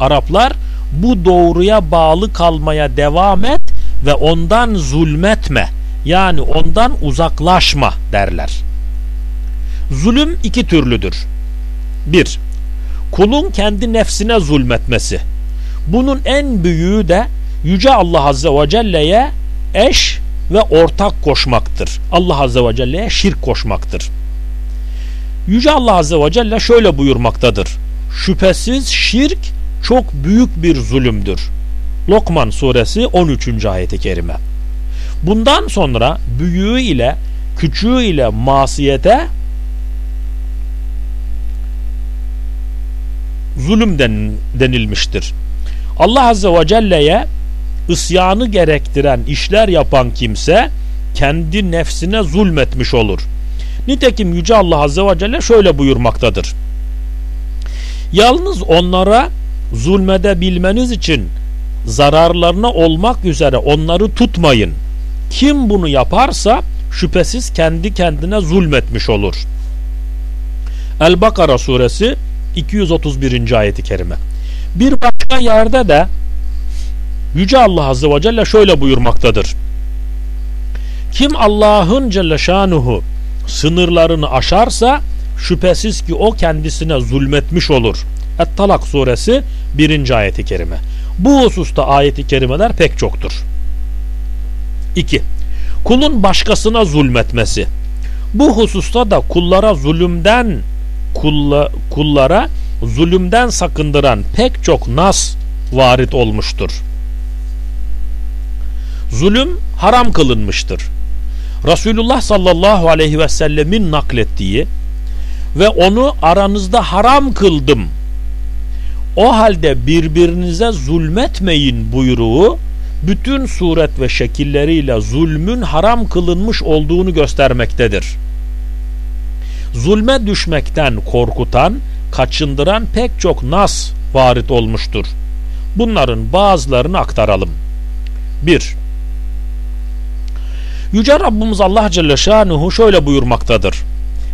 Araplar bu doğruya bağlı kalmaya devam et ve ondan zulmetme yani ondan uzaklaşma derler. Zulüm iki türlüdür. 1. Kulun kendi nefsine zulmetmesi. Bunun en büyüğü de Yüce Allah Azze ve Celle'ye eş ve ortak koşmaktır. Allah Azze ve Celle'ye şirk koşmaktır. Yüce Allah Azze ve Celle şöyle buyurmaktadır. Şüphesiz şirk çok büyük bir zulümdür. Lokman suresi 13. ayeti kerime. Bundan sonra büyüğü ile küçüğü ile masiyete zulüm denilmiştir. Allah Azze ve Celle'ye isyanı gerektiren işler yapan kimse kendi nefsine zulmetmiş olur. Nitekim Yüce Allah Azze ve Celle şöyle buyurmaktadır. Yalnız onlara zulmedebilmeniz için zararlarına olmak üzere onları tutmayın. Kim bunu yaparsa şüphesiz kendi kendine zulmetmiş olur. El-Bakara suresi 231. ayeti kerime. Bir başka yerde de Yüce Allah Azze ve Celle şöyle buyurmaktadır. Kim Allah'ın Celle Şanuhu sınırlarını aşarsa şüphesiz ki o kendisine zulmetmiş olur. Et-Talak suresi 1. ayeti kerime. Bu hususta ayeti kerimeler pek çoktur. 2. Kulun başkasına zulmetmesi. Bu hususta da kullara zulümden kulla, kullara zulümden sakındıran pek çok nas varit olmuştur. Zulüm haram kılınmıştır. Resulullah sallallahu aleyhi ve sellemin naklettiği ve onu aranızda haram kıldım. O halde birbirinize zulmetmeyin buyruğu bütün suret ve şekilleriyle zulmün haram kılınmış olduğunu göstermektedir. Zulme düşmekten korkutan, kaçındıran pek çok nas varit olmuştur. Bunların bazılarını aktaralım. 1. Yüce Rabbimiz Allah Celle Şanuhu şöyle buyurmaktadır.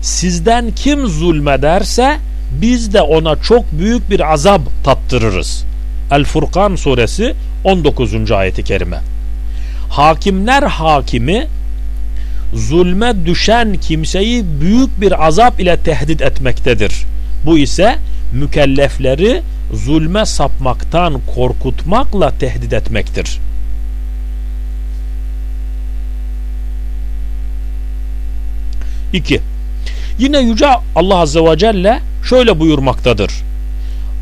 Sizden kim zulmederse biz de ona çok büyük bir azap tattırırız. El Furkan suresi 19. ayeti kerime. Hakimler hakimi zulme düşen kimseyi büyük bir azap ile tehdit etmektedir. Bu ise mükellefleri zulme sapmaktan korkutmakla tehdit etmektir. 2. Yine Yüce Allah Azze ve Celle şöyle buyurmaktadır.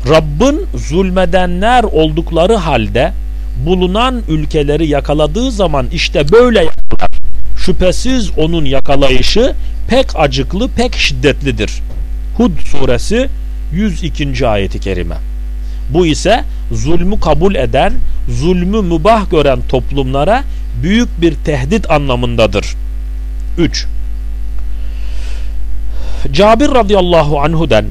Rabbin zulmedenler oldukları halde bulunan ülkeleri yakaladığı zaman işte böyle yakalar. Şüphesiz onun yakalayışı pek acıklı, pek şiddetlidir. Hud suresi 102. ayeti kerime. Bu ise zulmü kabul eden, zulmü mübah gören toplumlara büyük bir tehdit anlamındadır. 3. Cabir radıyallahu anhu'den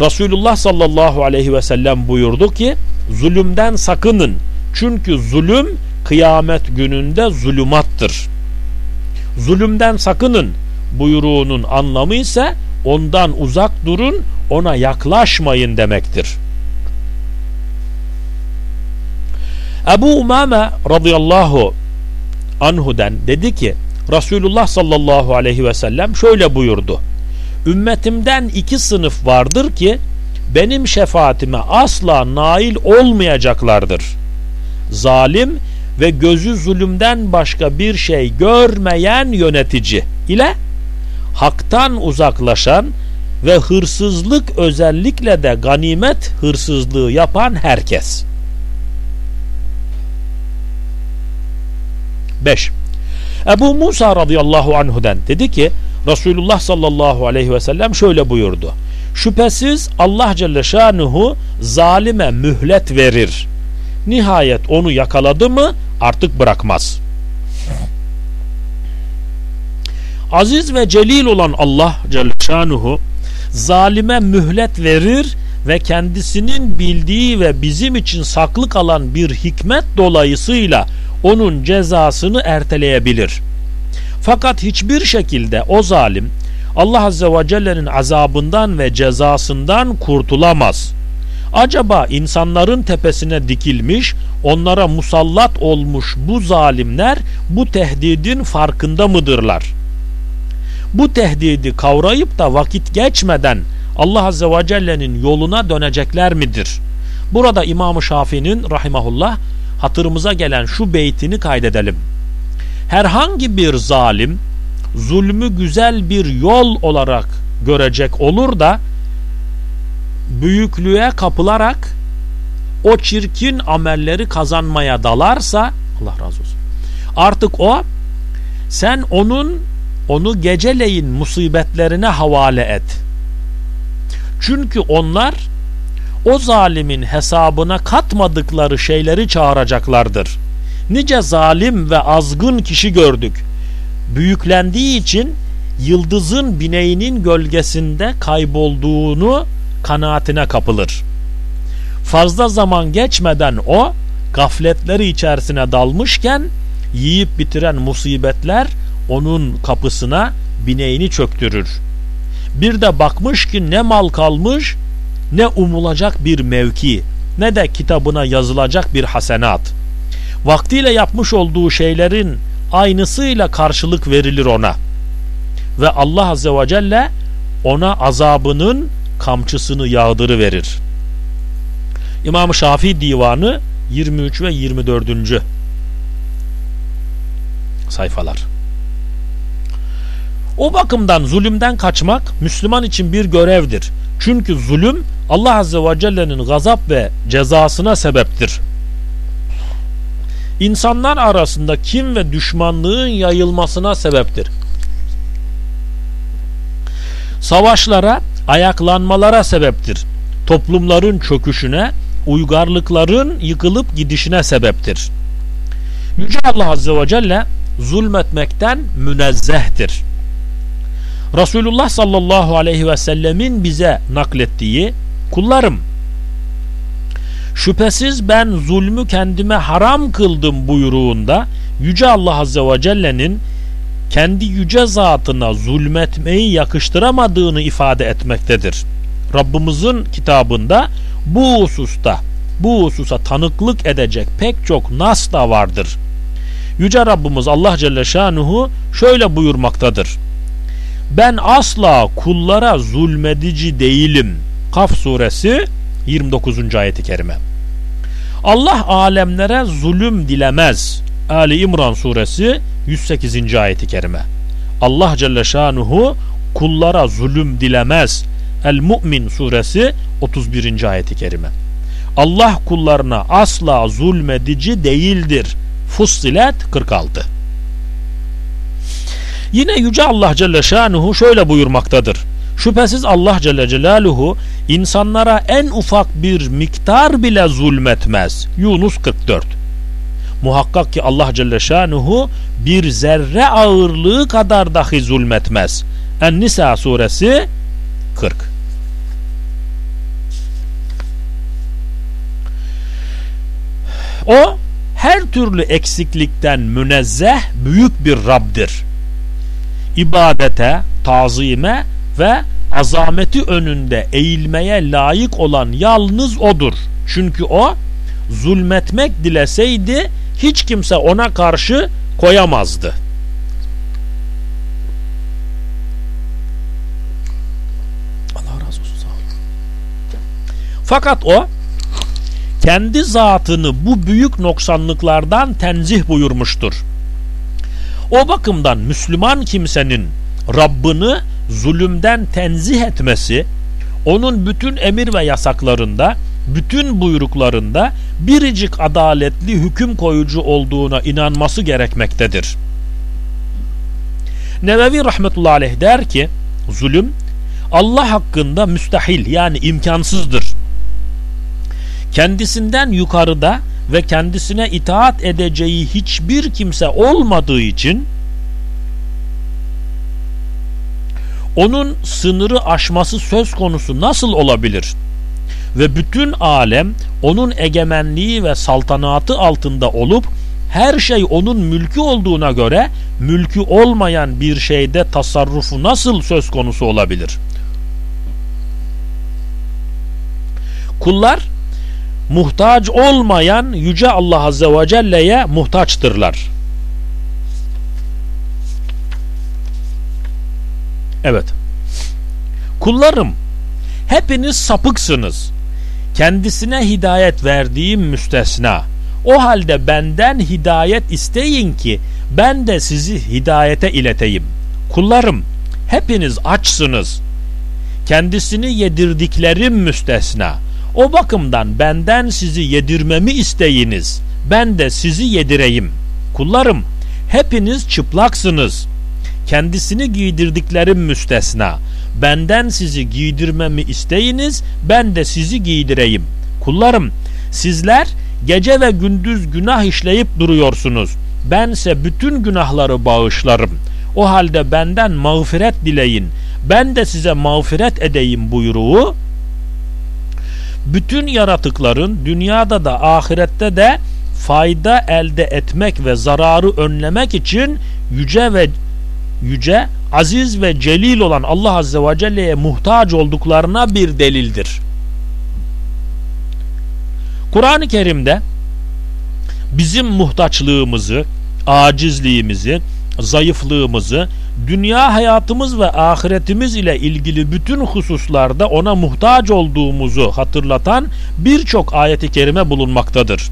Resulullah sallallahu aleyhi ve sellem buyurdu ki zulümden sakının çünkü zulüm kıyamet gününde zulümattır. Zulümden sakının buyruğunun anlamı ise ondan uzak durun ona yaklaşmayın demektir. Ebu Umame radıyallahu anhu'den dedi ki Resulullah sallallahu aleyhi ve sellem şöyle buyurdu. Ümmetimden iki sınıf vardır ki benim şefaatime asla nail olmayacaklardır. Zalim ve gözü zulümden başka bir şey görmeyen yönetici ile haktan uzaklaşan ve hırsızlık özellikle de ganimet hırsızlığı yapan herkes. 5. Ebu Musa radıyallahu anhu'den dedi ki Resulullah sallallahu aleyhi ve sellem şöyle buyurdu. Şüphesiz Allah Celle Şanuhu zalime mühlet verir. Nihayet onu yakaladı mı artık bırakmaz. Aziz ve celil olan Allah Celle Şanuhu zalime mühlet verir ve kendisinin bildiği ve bizim için saklı kalan bir hikmet dolayısıyla onun cezasını erteleyebilir. Fakat hiçbir şekilde o zalim Allah Azze ve Celle'nin azabından ve cezasından kurtulamaz. Acaba insanların tepesine dikilmiş, onlara musallat olmuş bu zalimler bu tehdidin farkında mıdırlar? Bu tehdidi kavrayıp da vakit geçmeden Allah Azze ve Celle'nin yoluna dönecekler midir? Burada İmam-ı Şafii'nin rahimahullah hatırımıza gelen şu beytini kaydedelim. Herhangi bir zalim zulmü güzel bir yol olarak görecek olur da büyüklüğe kapılarak o çirkin amelleri kazanmaya dalarsa Allah razı olsun. Artık o sen onun onu geceleyin musibetlerine havale et. Çünkü onlar o zalimin hesabına katmadıkları şeyleri çağıracaklardır. Nice zalim ve azgın kişi gördük. Büyüklendiği için yıldızın bineğinin gölgesinde kaybolduğunu kanaatine kapılır. Fazla zaman geçmeden o gafletleri içerisine dalmışken yiyip bitiren musibetler onun kapısına bineğini çöktürür. Bir de bakmış ki ne mal kalmış ne umulacak bir mevki ne de kitabına yazılacak bir hasenat. Vaktiyle yapmış olduğu şeylerin aynısıyla karşılık verilir ona. Ve Allah Azze ve Celle ona azabının kamçısını yağdırı verir. İmam-ı Şafii divanı 23 ve 24. sayfalar. O bakımdan zulümden kaçmak Müslüman için bir görevdir. Çünkü zulüm Allah Azze ve Celle'nin gazap ve cezasına sebeptir. İnsanlar arasında kim ve düşmanlığın yayılmasına sebeptir. Savaşlara, ayaklanmalara sebeptir. Toplumların çöküşüne, uygarlıkların yıkılıp gidişine sebeptir. Yüce Allah Azze ve Celle zulmetmekten münezzehtir. Resulullah sallallahu aleyhi ve sellemin bize naklettiği kullarım şüphesiz ben zulmü kendime haram kıldım buyruğunda Yüce Allah Azze ve Celle'nin kendi yüce zatına zulmetmeyi yakıştıramadığını ifade etmektedir. Rabbimizin kitabında bu hususta bu hususa tanıklık edecek pek çok nas da vardır. Yüce Rabbimiz Allah Celle Şanuhu şöyle buyurmaktadır. Ben asla kullara zulmedici değilim. Kaf suresi 29. ayeti kerime. Allah alemlere zulüm dilemez. Ali İmran suresi 108. ayeti kerime. Allah Celle Şanuhu kullara zulüm dilemez. El Mu'min suresi 31. ayeti kerime. Allah kullarına asla zulmedici değildir. Fussilet 46. Yine Yüce Allah Celle Şanuhu şöyle buyurmaktadır. Şüphesiz Allah Celle Celaluhu insanlara en ufak bir miktar bile zulmetmez. Yunus 44 Muhakkak ki Allah Celle Şanuhu bir zerre ağırlığı kadar dahi zulmetmez. En-Nisa suresi 40 O her türlü eksiklikten münezzeh büyük bir Rab'dir ibadete, tazime ve azameti önünde eğilmeye layık olan yalnız odur. Çünkü o zulmetmek dileseydi hiç kimse ona karşı koyamazdı. Allah razı olsun sağ olun. Fakat o kendi zatını bu büyük noksanlıklardan tenzih buyurmuştur. O bakımdan Müslüman kimsenin Rabbini zulümden tenzih etmesi, onun bütün emir ve yasaklarında, bütün buyruklarında biricik adaletli hüküm koyucu olduğuna inanması gerekmektedir. Nevevi rahmetullahi aleyh der ki, zulüm Allah hakkında müstahil yani imkansızdır. Kendisinden yukarıda ve kendisine itaat edeceği hiçbir kimse olmadığı için onun sınırı aşması söz konusu nasıl olabilir? Ve bütün alem onun egemenliği ve saltanatı altında olup her şey onun mülkü olduğuna göre mülkü olmayan bir şeyde tasarrufu nasıl söz konusu olabilir? Kullar muhtaç olmayan yüce Allah Azze ve Celle'ye muhtaçtırlar. Evet. Kullarım hepiniz sapıksınız. Kendisine hidayet verdiğim müstesna. O halde benden hidayet isteyin ki ben de sizi hidayete ileteyim. Kullarım hepiniz açsınız. Kendisini yedirdiklerim müstesna. O bakımdan benden sizi yedirmemi isteyiniz. Ben de sizi yedireyim. Kullarım hepiniz çıplaksınız. Kendisini giydirdiklerim müstesna. Benden sizi giydirmemi isteyiniz. Ben de sizi giydireyim. Kullarım sizler gece ve gündüz günah işleyip duruyorsunuz. Bense bütün günahları bağışlarım. O halde benden mağfiret dileyin. Ben de size mağfiret edeyim buyruğu bütün yaratıkların dünyada da ahirette de fayda elde etmek ve zararı önlemek için yüce ve yüce, aziz ve celil olan Allah Azze ve Celle'ye muhtaç olduklarına bir delildir. Kur'an-ı Kerim'de bizim muhtaçlığımızı, acizliğimizi, zayıflığımızı, dünya hayatımız ve ahiretimiz ile ilgili bütün hususlarda ona muhtaç olduğumuzu hatırlatan birçok ayeti kerime bulunmaktadır.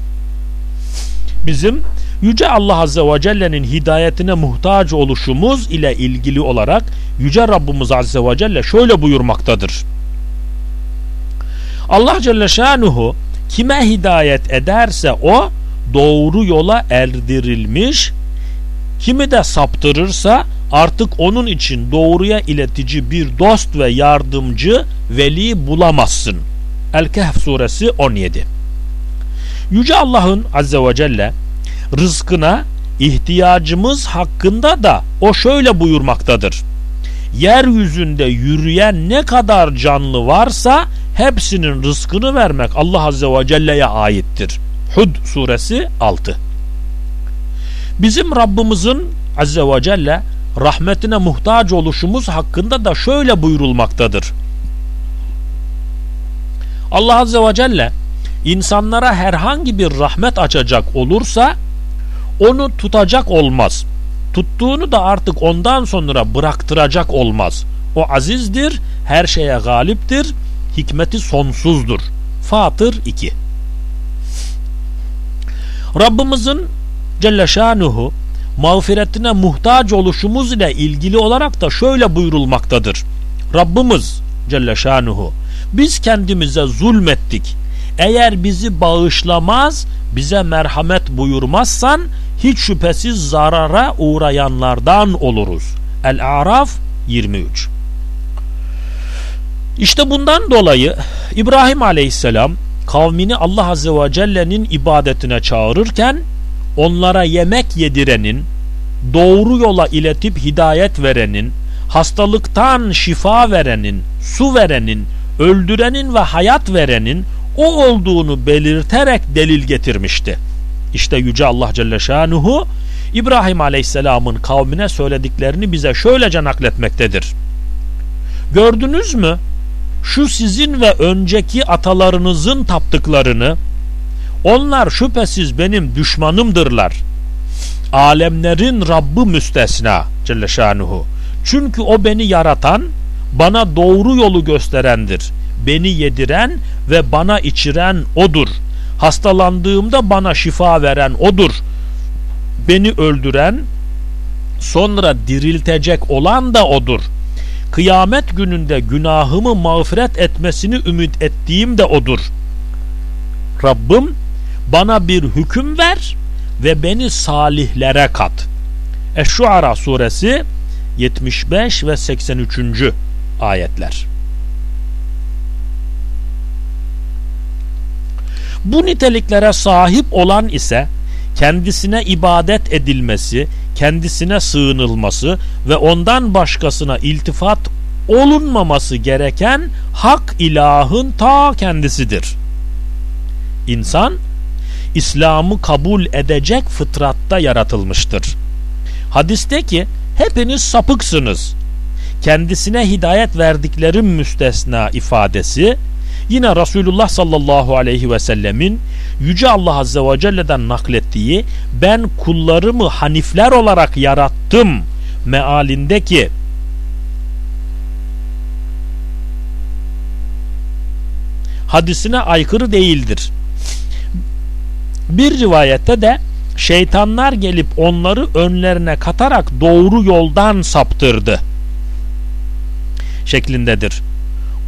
Bizim Yüce Allah Azze ve Celle'nin hidayetine muhtaç oluşumuz ile ilgili olarak Yüce Rabbimiz Azze ve Celle şöyle buyurmaktadır. Allah Celle Şanuhu kime hidayet ederse o doğru yola erdirilmiş, kimi de saptırırsa artık onun için doğruya iletici bir dost ve yardımcı veli bulamazsın. El-Kehf suresi 17 Yüce Allah'ın Azze ve Celle rızkına ihtiyacımız hakkında da o şöyle buyurmaktadır. Yeryüzünde yürüyen ne kadar canlı varsa hepsinin rızkını vermek Allah Azze ve Celle'ye aittir. Hud suresi 6 Bizim Rabbimizin Azze ve Celle rahmetine muhtaç oluşumuz hakkında da şöyle buyurulmaktadır. Allah Azze ve Celle insanlara herhangi bir rahmet açacak olursa onu tutacak olmaz. Tuttuğunu da artık ondan sonra bıraktıracak olmaz. O azizdir, her şeye galiptir, hikmeti sonsuzdur. Fatır 2 Rabbimizin Celle Şanuhu mağfiretine muhtaç oluşumuz ile ilgili olarak da şöyle buyurulmaktadır. Rabbimiz Celle Şanuhu biz kendimize zulmettik. Eğer bizi bağışlamaz, bize merhamet buyurmazsan hiç şüphesiz zarara uğrayanlardan oluruz. El-Araf 23 İşte bundan dolayı İbrahim aleyhisselam kavmini Allah azze ve celle'nin ibadetine çağırırken onlara yemek yedirenin, doğru yola iletip hidayet verenin, hastalıktan şifa verenin, su verenin, öldürenin ve hayat verenin o olduğunu belirterek delil getirmişti. İşte Yüce Allah Celle Şanuhu İbrahim Aleyhisselam'ın kavmine söylediklerini bize şöylece nakletmektedir. Gördünüz mü? Şu sizin ve önceki atalarınızın taptıklarını onlar şüphesiz benim düşmanımdırlar. Alemlerin Rabbi müstesna Celle Şanuhu. Çünkü o beni yaratan, bana doğru yolu gösterendir. Beni yediren ve bana içiren odur. Hastalandığımda bana şifa veren odur. Beni öldüren sonra diriltecek olan da odur. Kıyamet gününde günahımı mağfiret etmesini ümit ettiğim de odur. Rabbim bana bir hüküm ver ve beni salihlere kat. Eş-Şuara suresi 75 ve 83. ayetler. Bu niteliklere sahip olan ise kendisine ibadet edilmesi, kendisine sığınılması ve ondan başkasına iltifat olunmaması gereken hak ilahın ta kendisidir. İnsan İslam'ı kabul edecek fıtratta yaratılmıştır. Hadiste ki hepiniz sapıksınız. Kendisine hidayet verdiklerim müstesna ifadesi yine Resulullah sallallahu aleyhi ve sellemin Yüce Allah Azze ve Celle'den naklettiği ben kullarımı hanifler olarak yarattım mealindeki hadisine aykırı değildir. Bir rivayette de şeytanlar gelip onları önlerine katarak doğru yoldan saptırdı şeklindedir.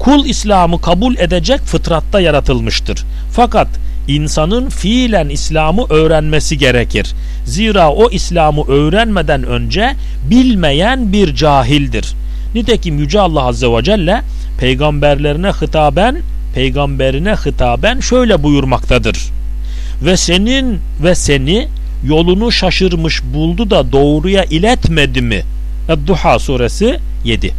Kul İslam'ı kabul edecek fıtratta yaratılmıştır. Fakat insanın fiilen İslam'ı öğrenmesi gerekir. Zira o İslam'ı öğrenmeden önce bilmeyen bir cahildir. Nitekim Yüce Allah Azze ve Celle peygamberlerine hitaben peygamberine hitaben şöyle buyurmaktadır. Ve senin ve seni yolunu şaşırmış buldu da doğruya iletmedi mi? Duha suresi 7.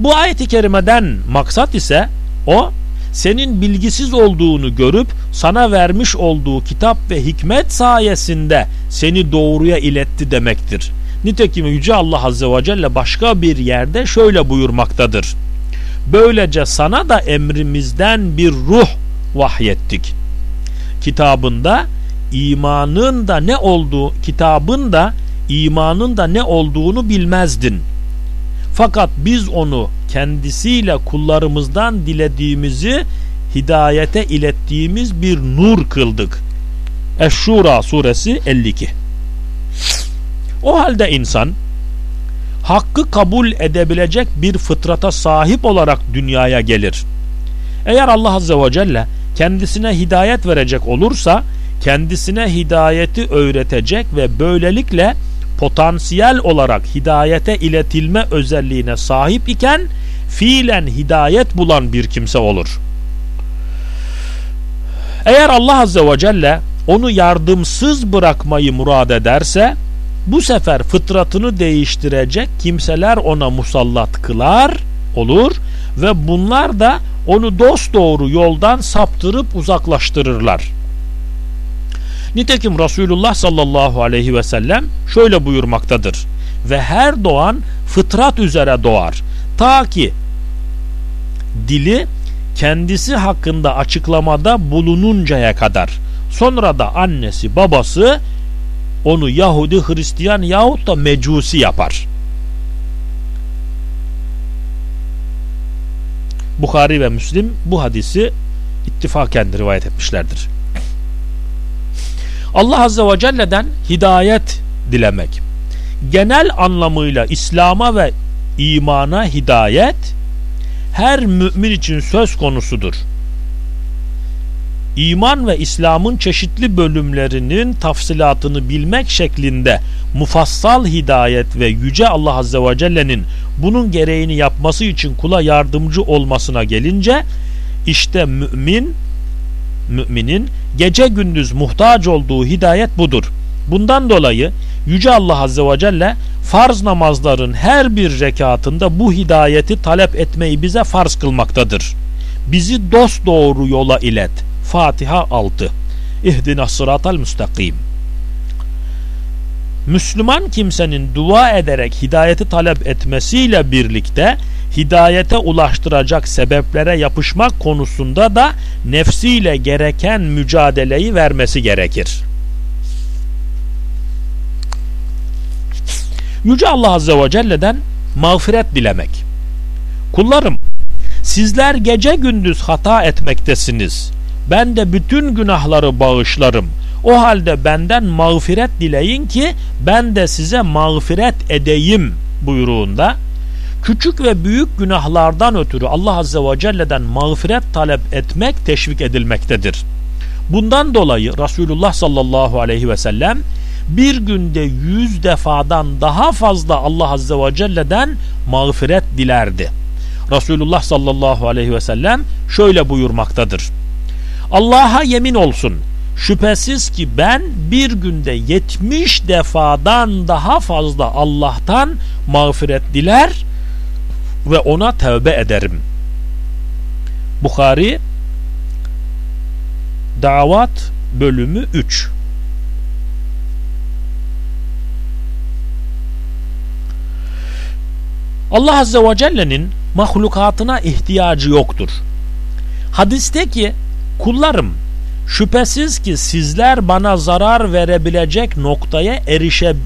Bu ayet-i kerimeden maksat ise o senin bilgisiz olduğunu görüp sana vermiş olduğu kitap ve hikmet sayesinde seni doğruya iletti demektir. Nitekim Yüce Allah Azze ve Celle başka bir yerde şöyle buyurmaktadır. Böylece sana da emrimizden bir ruh vahyettik. Kitabında imanın da ne olduğu, kitabın da imanın da ne olduğunu bilmezdin. Fakat biz onu kendisiyle kullarımızdan dilediğimizi hidayete ilettiğimiz bir nur kıldık. Eş-Şura suresi 52 O halde insan hakkı kabul edebilecek bir fıtrata sahip olarak dünyaya gelir. Eğer Allah Azze ve Celle kendisine hidayet verecek olursa kendisine hidayeti öğretecek ve böylelikle potansiyel olarak hidayete iletilme özelliğine sahip iken fiilen hidayet bulan bir kimse olur. Eğer Allah Azze ve Celle onu yardımsız bırakmayı murad ederse bu sefer fıtratını değiştirecek kimseler ona musallat kılar olur ve bunlar da onu dosdoğru yoldan saptırıp uzaklaştırırlar. Nitekim Resulullah sallallahu aleyhi ve sellem şöyle buyurmaktadır. Ve her doğan fıtrat üzere doğar. Ta ki dili kendisi hakkında açıklamada bulununcaya kadar. Sonra da annesi babası onu Yahudi, Hristiyan yahut da Mecusi yapar. Bukhari ve Müslim bu hadisi ittifaken rivayet etmişlerdir. Allah Azze ve Celle'den hidayet dilemek. Genel anlamıyla İslam'a ve imana hidayet her mümin için söz konusudur. İman ve İslam'ın çeşitli bölümlerinin tafsilatını bilmek şeklinde mufassal hidayet ve Yüce Allah Azze ve Celle'nin bunun gereğini yapması için kula yardımcı olmasına gelince işte mümin müminin gece gündüz muhtaç olduğu hidayet budur. Bundan dolayı Yüce Allah Azze ve Celle farz namazların her bir rekatında bu hidayeti talep etmeyi bize farz kılmaktadır. Bizi dost doğru yola ilet. Fatiha 6 İhdina sıratal müstakim Müslüman kimsenin dua ederek hidayeti talep etmesiyle birlikte hidayete ulaştıracak sebeplere yapışmak konusunda da nefsiyle gereken mücadeleyi vermesi gerekir. Yüce Allah Azze ve Celle'den mağfiret dilemek. Kullarım, sizler gece gündüz hata etmektesiniz. Ben de bütün günahları bağışlarım. O halde benden mağfiret dileyin ki ben de size mağfiret edeyim buyruğunda küçük ve büyük günahlardan ötürü Allah Azze ve Celle'den mağfiret talep etmek teşvik edilmektedir. Bundan dolayı Resulullah sallallahu aleyhi ve sellem bir günde yüz defadan daha fazla Allah Azze ve Celle'den mağfiret dilerdi. Resulullah sallallahu aleyhi ve sellem şöyle buyurmaktadır. Allah'a yemin olsun şüphesiz ki ben bir günde yetmiş defadan daha fazla Allah'tan mağfiret diler ve ona tövbe ederim. Bukhari Davat bölümü 3 Allah Azze ve Celle'nin mahlukatına ihtiyacı yoktur. Hadiste ki kullarım şüphesiz ki sizler bana zarar verebilecek noktaya erişe,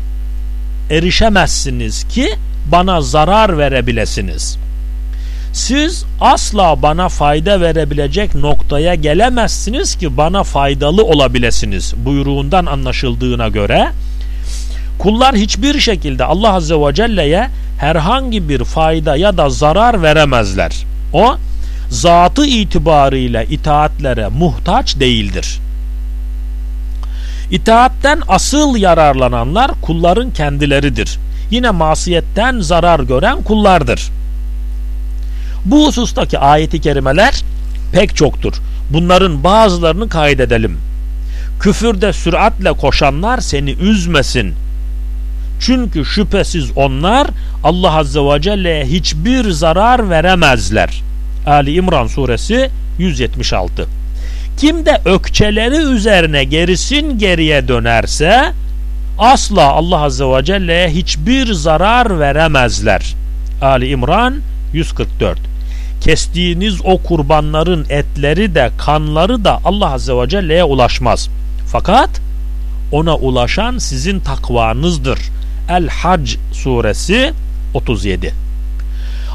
erişemezsiniz ki bana zarar verebilesiniz. Siz asla bana fayda verebilecek noktaya gelemezsiniz ki bana faydalı olabilesiniz buyruğundan anlaşıldığına göre kullar hiçbir şekilde Allah Azze ve Celle'ye herhangi bir fayda ya da zarar veremezler. O zatı itibarıyla itaatlere muhtaç değildir. İtaatten asıl yararlananlar kulların kendileridir. Yine masiyetten zarar gören kullardır. Bu husustaki ayeti kerimeler pek çoktur. Bunların bazılarını kaydedelim. Küfürde süratle koşanlar seni üzmesin. Çünkü şüphesiz onlar Allah Azze ve Celle'ye hiçbir zarar veremezler. Ali İmran suresi 176 Kim de ökçeleri üzerine gerisin geriye dönerse asla Allah Azze ve Celle'ye hiçbir zarar veremezler. Ali İmran 144 Kestiğiniz o kurbanların etleri de kanları da Allah Azze ve Celle'ye ulaşmaz. Fakat ona ulaşan sizin takvanızdır. El-Hac suresi 37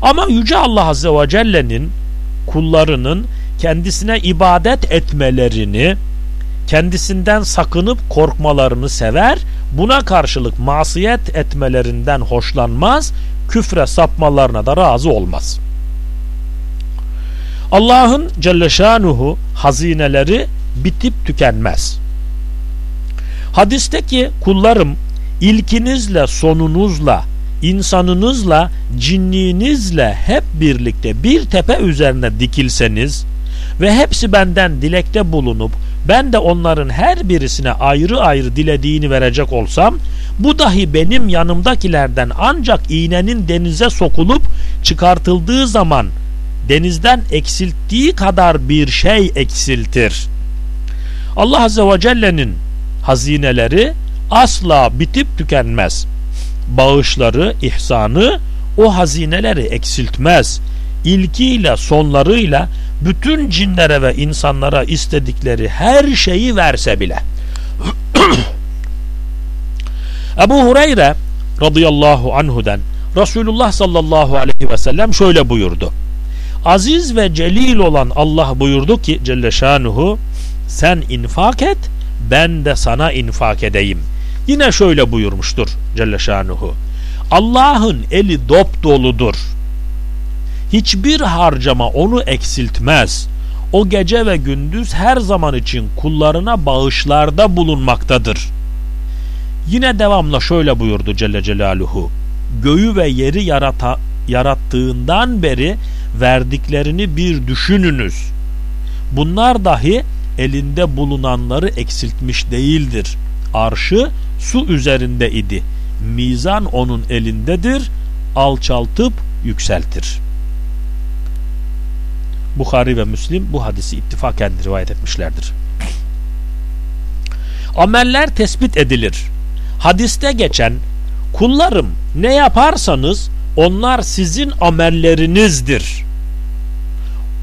Ama Yüce Allah Azze ve Celle'nin kullarının kendisine ibadet etmelerini, kendisinden sakınıp korkmalarını sever, buna karşılık masiyet etmelerinden hoşlanmaz, küfre sapmalarına da razı olmaz. Allah'ın Celle Şanuhu hazineleri bitip tükenmez. Hadisteki kullarım ilkinizle sonunuzla insanınızla cinninizle hep birlikte bir tepe üzerine dikilseniz ve hepsi benden dilekte bulunup ben de onların her birisine ayrı ayrı dilediğini verecek olsam bu dahi benim yanımdakilerden ancak iğnenin denize sokulup çıkartıldığı zaman denizden eksilttiği kadar bir şey eksiltir. Allah Azze ve Celle'nin hazineleri asla bitip tükenmez. Bağışları, ihsanı o hazineleri eksiltmez. İlkiyle, sonlarıyla bütün cinlere ve insanlara istedikleri her şeyi verse bile. [clears throat] Ebu Hureyre radıyallahu anhudan Resulullah sallallahu aleyhi ve sellem şöyle buyurdu. Aziz ve celil olan Allah buyurdu ki Celle Şanuhu sen infak et ben de sana infak edeyim. Yine şöyle buyurmuştur Celle Şanuhu. Allah'ın eli dop doludur. Hiçbir harcama onu eksiltmez. O gece ve gündüz her zaman için kullarına bağışlarda bulunmaktadır. Yine devamla şöyle buyurdu Celle Celaluhu. Göğü ve yeri yarata, yarattığından beri verdiklerini bir düşününüz. Bunlar dahi elinde bulunanları eksiltmiş değildir. Arşı su üzerinde idi. Mizan onun elindedir. Alçaltıp yükseltir. Bukhari ve Müslim bu hadisi ittifaken rivayet etmişlerdir. Ameller tespit edilir. Hadiste geçen kullarım ne yaparsanız onlar sizin amellerinizdir.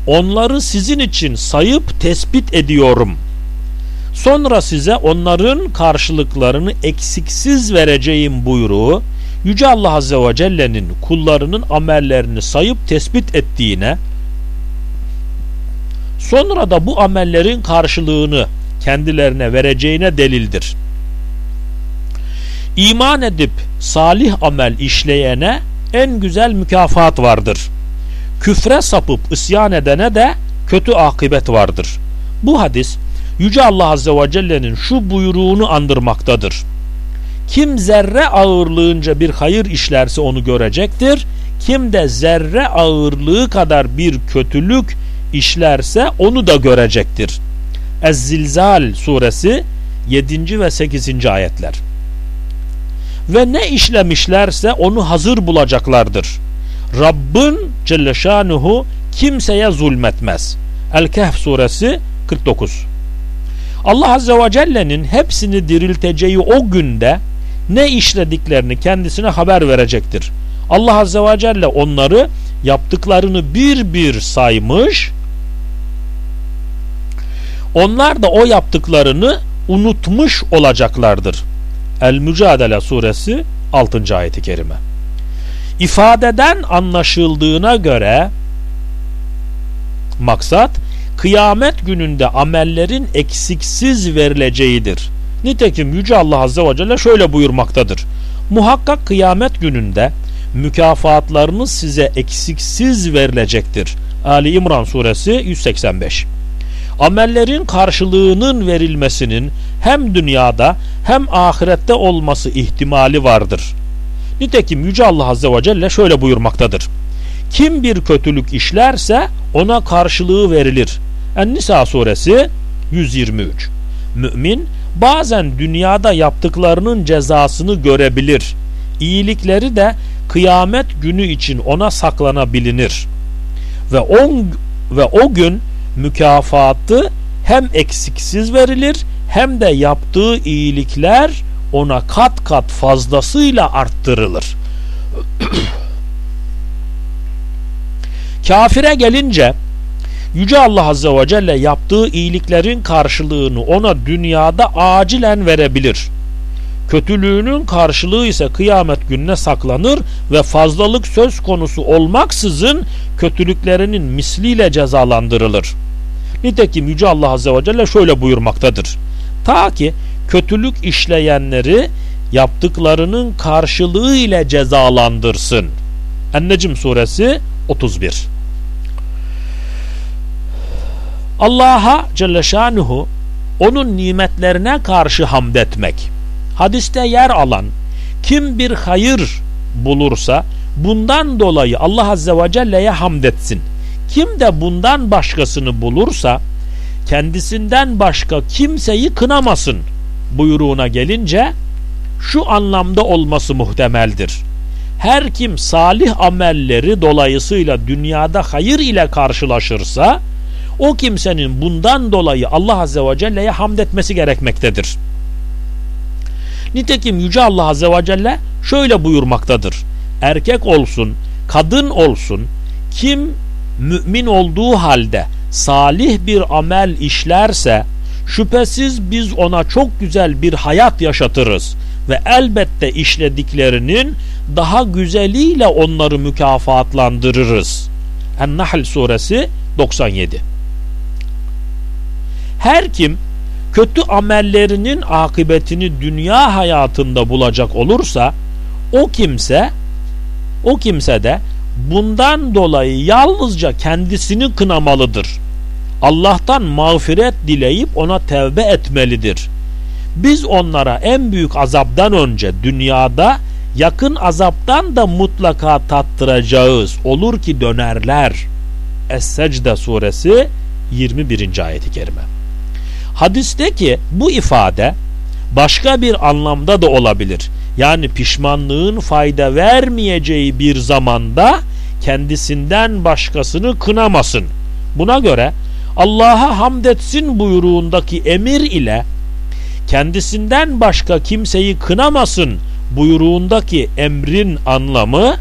Onları sizin için sayıp tespit ediyorum. Sonra size onların karşılıklarını eksiksiz vereceğim buyruğu Yüce Allah Azze ve Celle'nin kullarının amellerini sayıp tespit ettiğine sonra da bu amellerin karşılığını kendilerine vereceğine delildir. İman edip salih amel işleyene en güzel mükafat vardır. Küfre sapıp isyan edene de kötü akıbet vardır. Bu hadis Yüce Allah Azze ve Celle'nin şu buyruğunu andırmaktadır. Kim zerre ağırlığınca bir hayır işlerse onu görecektir. Kim de zerre ağırlığı kadar bir kötülük işlerse onu da görecektir. Ez-Zilzal suresi 7. ve 8. ayetler. Ve ne işlemişlerse onu hazır bulacaklardır. Rabbin Celle Şanuhu kimseye zulmetmez. El-Kehf suresi 49 Allah Azze ve Celle'nin hepsini dirilteceği o günde ne işlediklerini kendisine haber verecektir. Allah Azze ve Celle onları yaptıklarını bir bir saymış. Onlar da o yaptıklarını unutmuş olacaklardır. El-Mücadele suresi 6. ayeti kerime. İfadeden anlaşıldığına göre maksat kıyamet gününde amellerin eksiksiz verileceğidir. Nitekim Yüce Allah Azze ve Celle şöyle buyurmaktadır. Muhakkak kıyamet gününde mükafatlarınız size eksiksiz verilecektir. Ali İmran suresi 185 Amellerin karşılığının verilmesinin hem dünyada hem ahirette olması ihtimali vardır. Nitekim Yüce Allah Azze ve Celle şöyle buyurmaktadır. Kim bir kötülük işlerse ona karşılığı verilir. En-Nisa suresi 123 Mümin bazen dünyada yaptıklarının cezasını görebilir. İyilikleri de kıyamet günü için ona saklanabilinir. Ve on ve o gün mükafatı hem eksiksiz verilir hem de yaptığı iyilikler ona kat kat fazlasıyla arttırılır. [clears throat] Kafire gelince Yüce Allah Azze ve Celle yaptığı iyiliklerin karşılığını ona dünyada acilen verebilir. Kötülüğünün karşılığı ise kıyamet gününe saklanır ve fazlalık söz konusu olmaksızın kötülüklerinin misliyle cezalandırılır. Nitekim Yüce Allah Azze ve Celle şöyle buyurmaktadır. Ta ki kötülük işleyenleri yaptıklarının karşılığı ile cezalandırsın. Ennecim suresi 31 Allah'a Celle Şanuhu onun nimetlerine karşı hamd etmek. Hadiste yer alan kim bir hayır bulursa bundan dolayı Allah Azze ve Celle'ye hamd etsin. Kim de bundan başkasını bulursa kendisinden başka kimseyi kınamasın buyruğuna gelince şu anlamda olması muhtemeldir. Her kim salih amelleri dolayısıyla dünyada hayır ile karşılaşırsa o kimsenin bundan dolayı Allah Azze ve Celle'ye hamd etmesi gerekmektedir. Nitekim Yüce Allah Azze ve Celle şöyle buyurmaktadır. Erkek olsun, kadın olsun, kim mümin olduğu halde salih bir amel işlerse şüphesiz biz ona çok güzel bir hayat yaşatırız ve elbette işlediklerinin daha güzeliyle onları mükafatlandırırız. En-Nahl suresi 97 Her kim kötü amellerinin akıbetini dünya hayatında bulacak olursa o kimse o kimse de bundan dolayı yalnızca kendisini kınamalıdır. Allah'tan mağfiret dileyip ona tevbe etmelidir. Biz onlara en büyük azaptan önce dünyada yakın azaptan da mutlaka tattıracağız. Olur ki dönerler. Es-Secde suresi 21. ayeti kerime. Hadisteki bu ifade başka bir anlamda da olabilir. Yani pişmanlığın fayda vermeyeceği bir zamanda kendisinden başkasını kınamasın. Buna göre Allah'a hamd etsin buyruğundaki emir ile kendisinden başka kimseyi kınamasın buyruğundaki emrin anlamı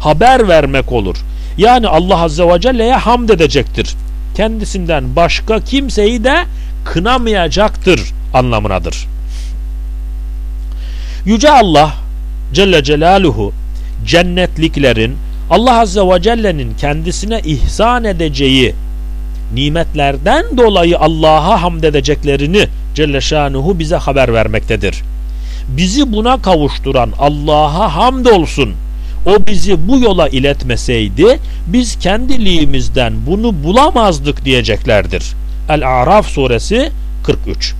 haber vermek olur. Yani Allah Azze ve Celle'ye hamd edecektir. Kendisinden başka kimseyi de kınamayacaktır anlamınadır. Yüce Allah Celle Celaluhu cennetliklerin Allah Azze ve Celle'nin kendisine ihsan edeceği nimetlerden dolayı Allah'a hamd edeceklerini Celle Şanuhu bize haber vermektedir. Bizi buna kavuşturan Allah'a hamd olsun. O bizi bu yola iletmeseydi biz kendiliğimizden bunu bulamazdık diyeceklerdir. El-A'raf suresi 43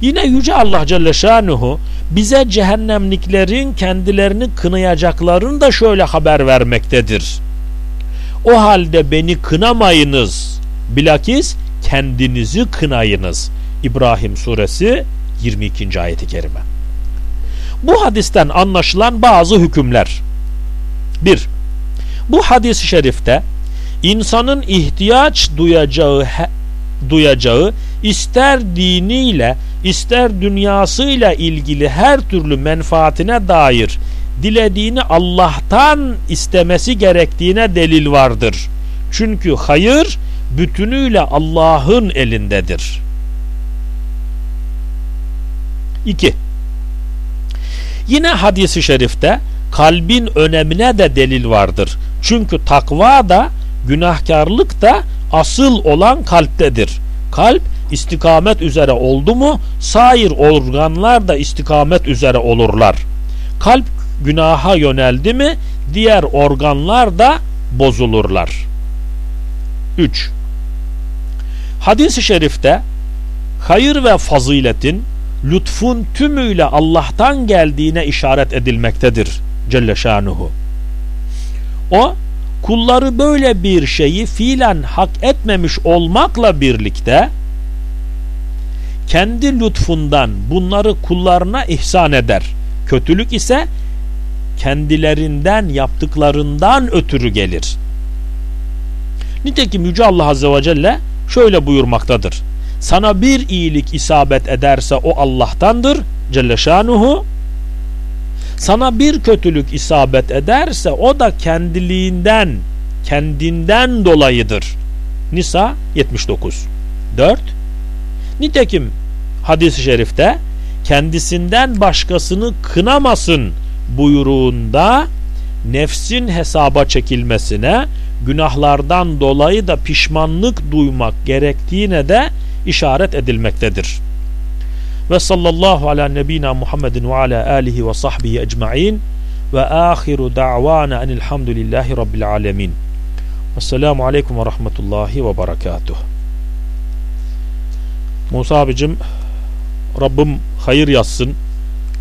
Yine Yüce Allah Celle Şanuhu bize cehennemliklerin kendilerini kınayacaklarını da şöyle haber vermektedir. O halde beni kınamayınız. Bilakis kendinizi kınayınız. İbrahim suresi 22. ayeti kerime. Bu hadisten anlaşılan bazı hükümler. 1. Bu hadis-i şerifte insanın ihtiyaç duyacağı duyacağı ister diniyle ister dünyasıyla ilgili her türlü menfaatine dair dilediğini Allah'tan istemesi gerektiğine delil vardır. Çünkü hayır bütünüyle Allah'ın elindedir. 2. Yine hadisi şerifte kalbin önemine de delil vardır. Çünkü takva da günahkarlık da asıl olan kalptedir. Kalp istikamet üzere oldu mu sair organlar da istikamet üzere olurlar. Kalp günaha yöneldi mi diğer organlar da bozulurlar. 3. Hadis-i şerifte hayır ve faziletin lütfun tümüyle Allah'tan geldiğine işaret edilmektedir Celle Şanuhu. O kulları böyle bir şeyi fiilen hak etmemiş olmakla birlikte kendi lütfundan bunları kullarına ihsan eder. Kötülük ise kendilerinden yaptıklarından ötürü gelir. Nitekim Yüce Allah Azze ve Celle şöyle buyurmaktadır. Sana bir iyilik isabet ederse o Allah'tandır Celle Şanuhu. Sana bir kötülük isabet ederse o da kendiliğinden, kendinden dolayıdır. Nisa 79 4 Nitekim hadis-i şerifte kendisinden başkasını kınamasın buyruğunda nefsin hesaba çekilmesine günahlardan dolayı da pişmanlık duymak gerektiğine de işaret edilmektedir. Ve sallallahu ala nebina Muhammedin ve ala alihi ve sahbihi ecma'in ve ahiru da'vana enilhamdülillahi rabbil alemin. Vesselamu aleyküm ve rahmetullahi ve berekatuh. Musa abicim Rabbim hayır yazsın.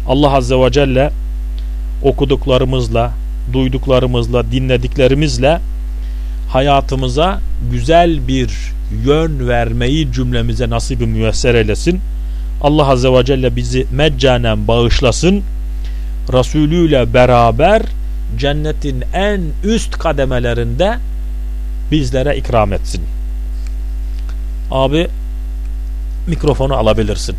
Allah Azze ve Celle okuduklarımızla, duyduklarımızla, dinlediklerimizle hayatımıza güzel bir yön vermeyi cümlemize nasibi müyesser eylesin. Allah Azze ve Celle bizi meccanen bağışlasın. Resulü ile beraber cennetin en üst kademelerinde bizlere ikram etsin. Abi mikrofonu alabilirsin.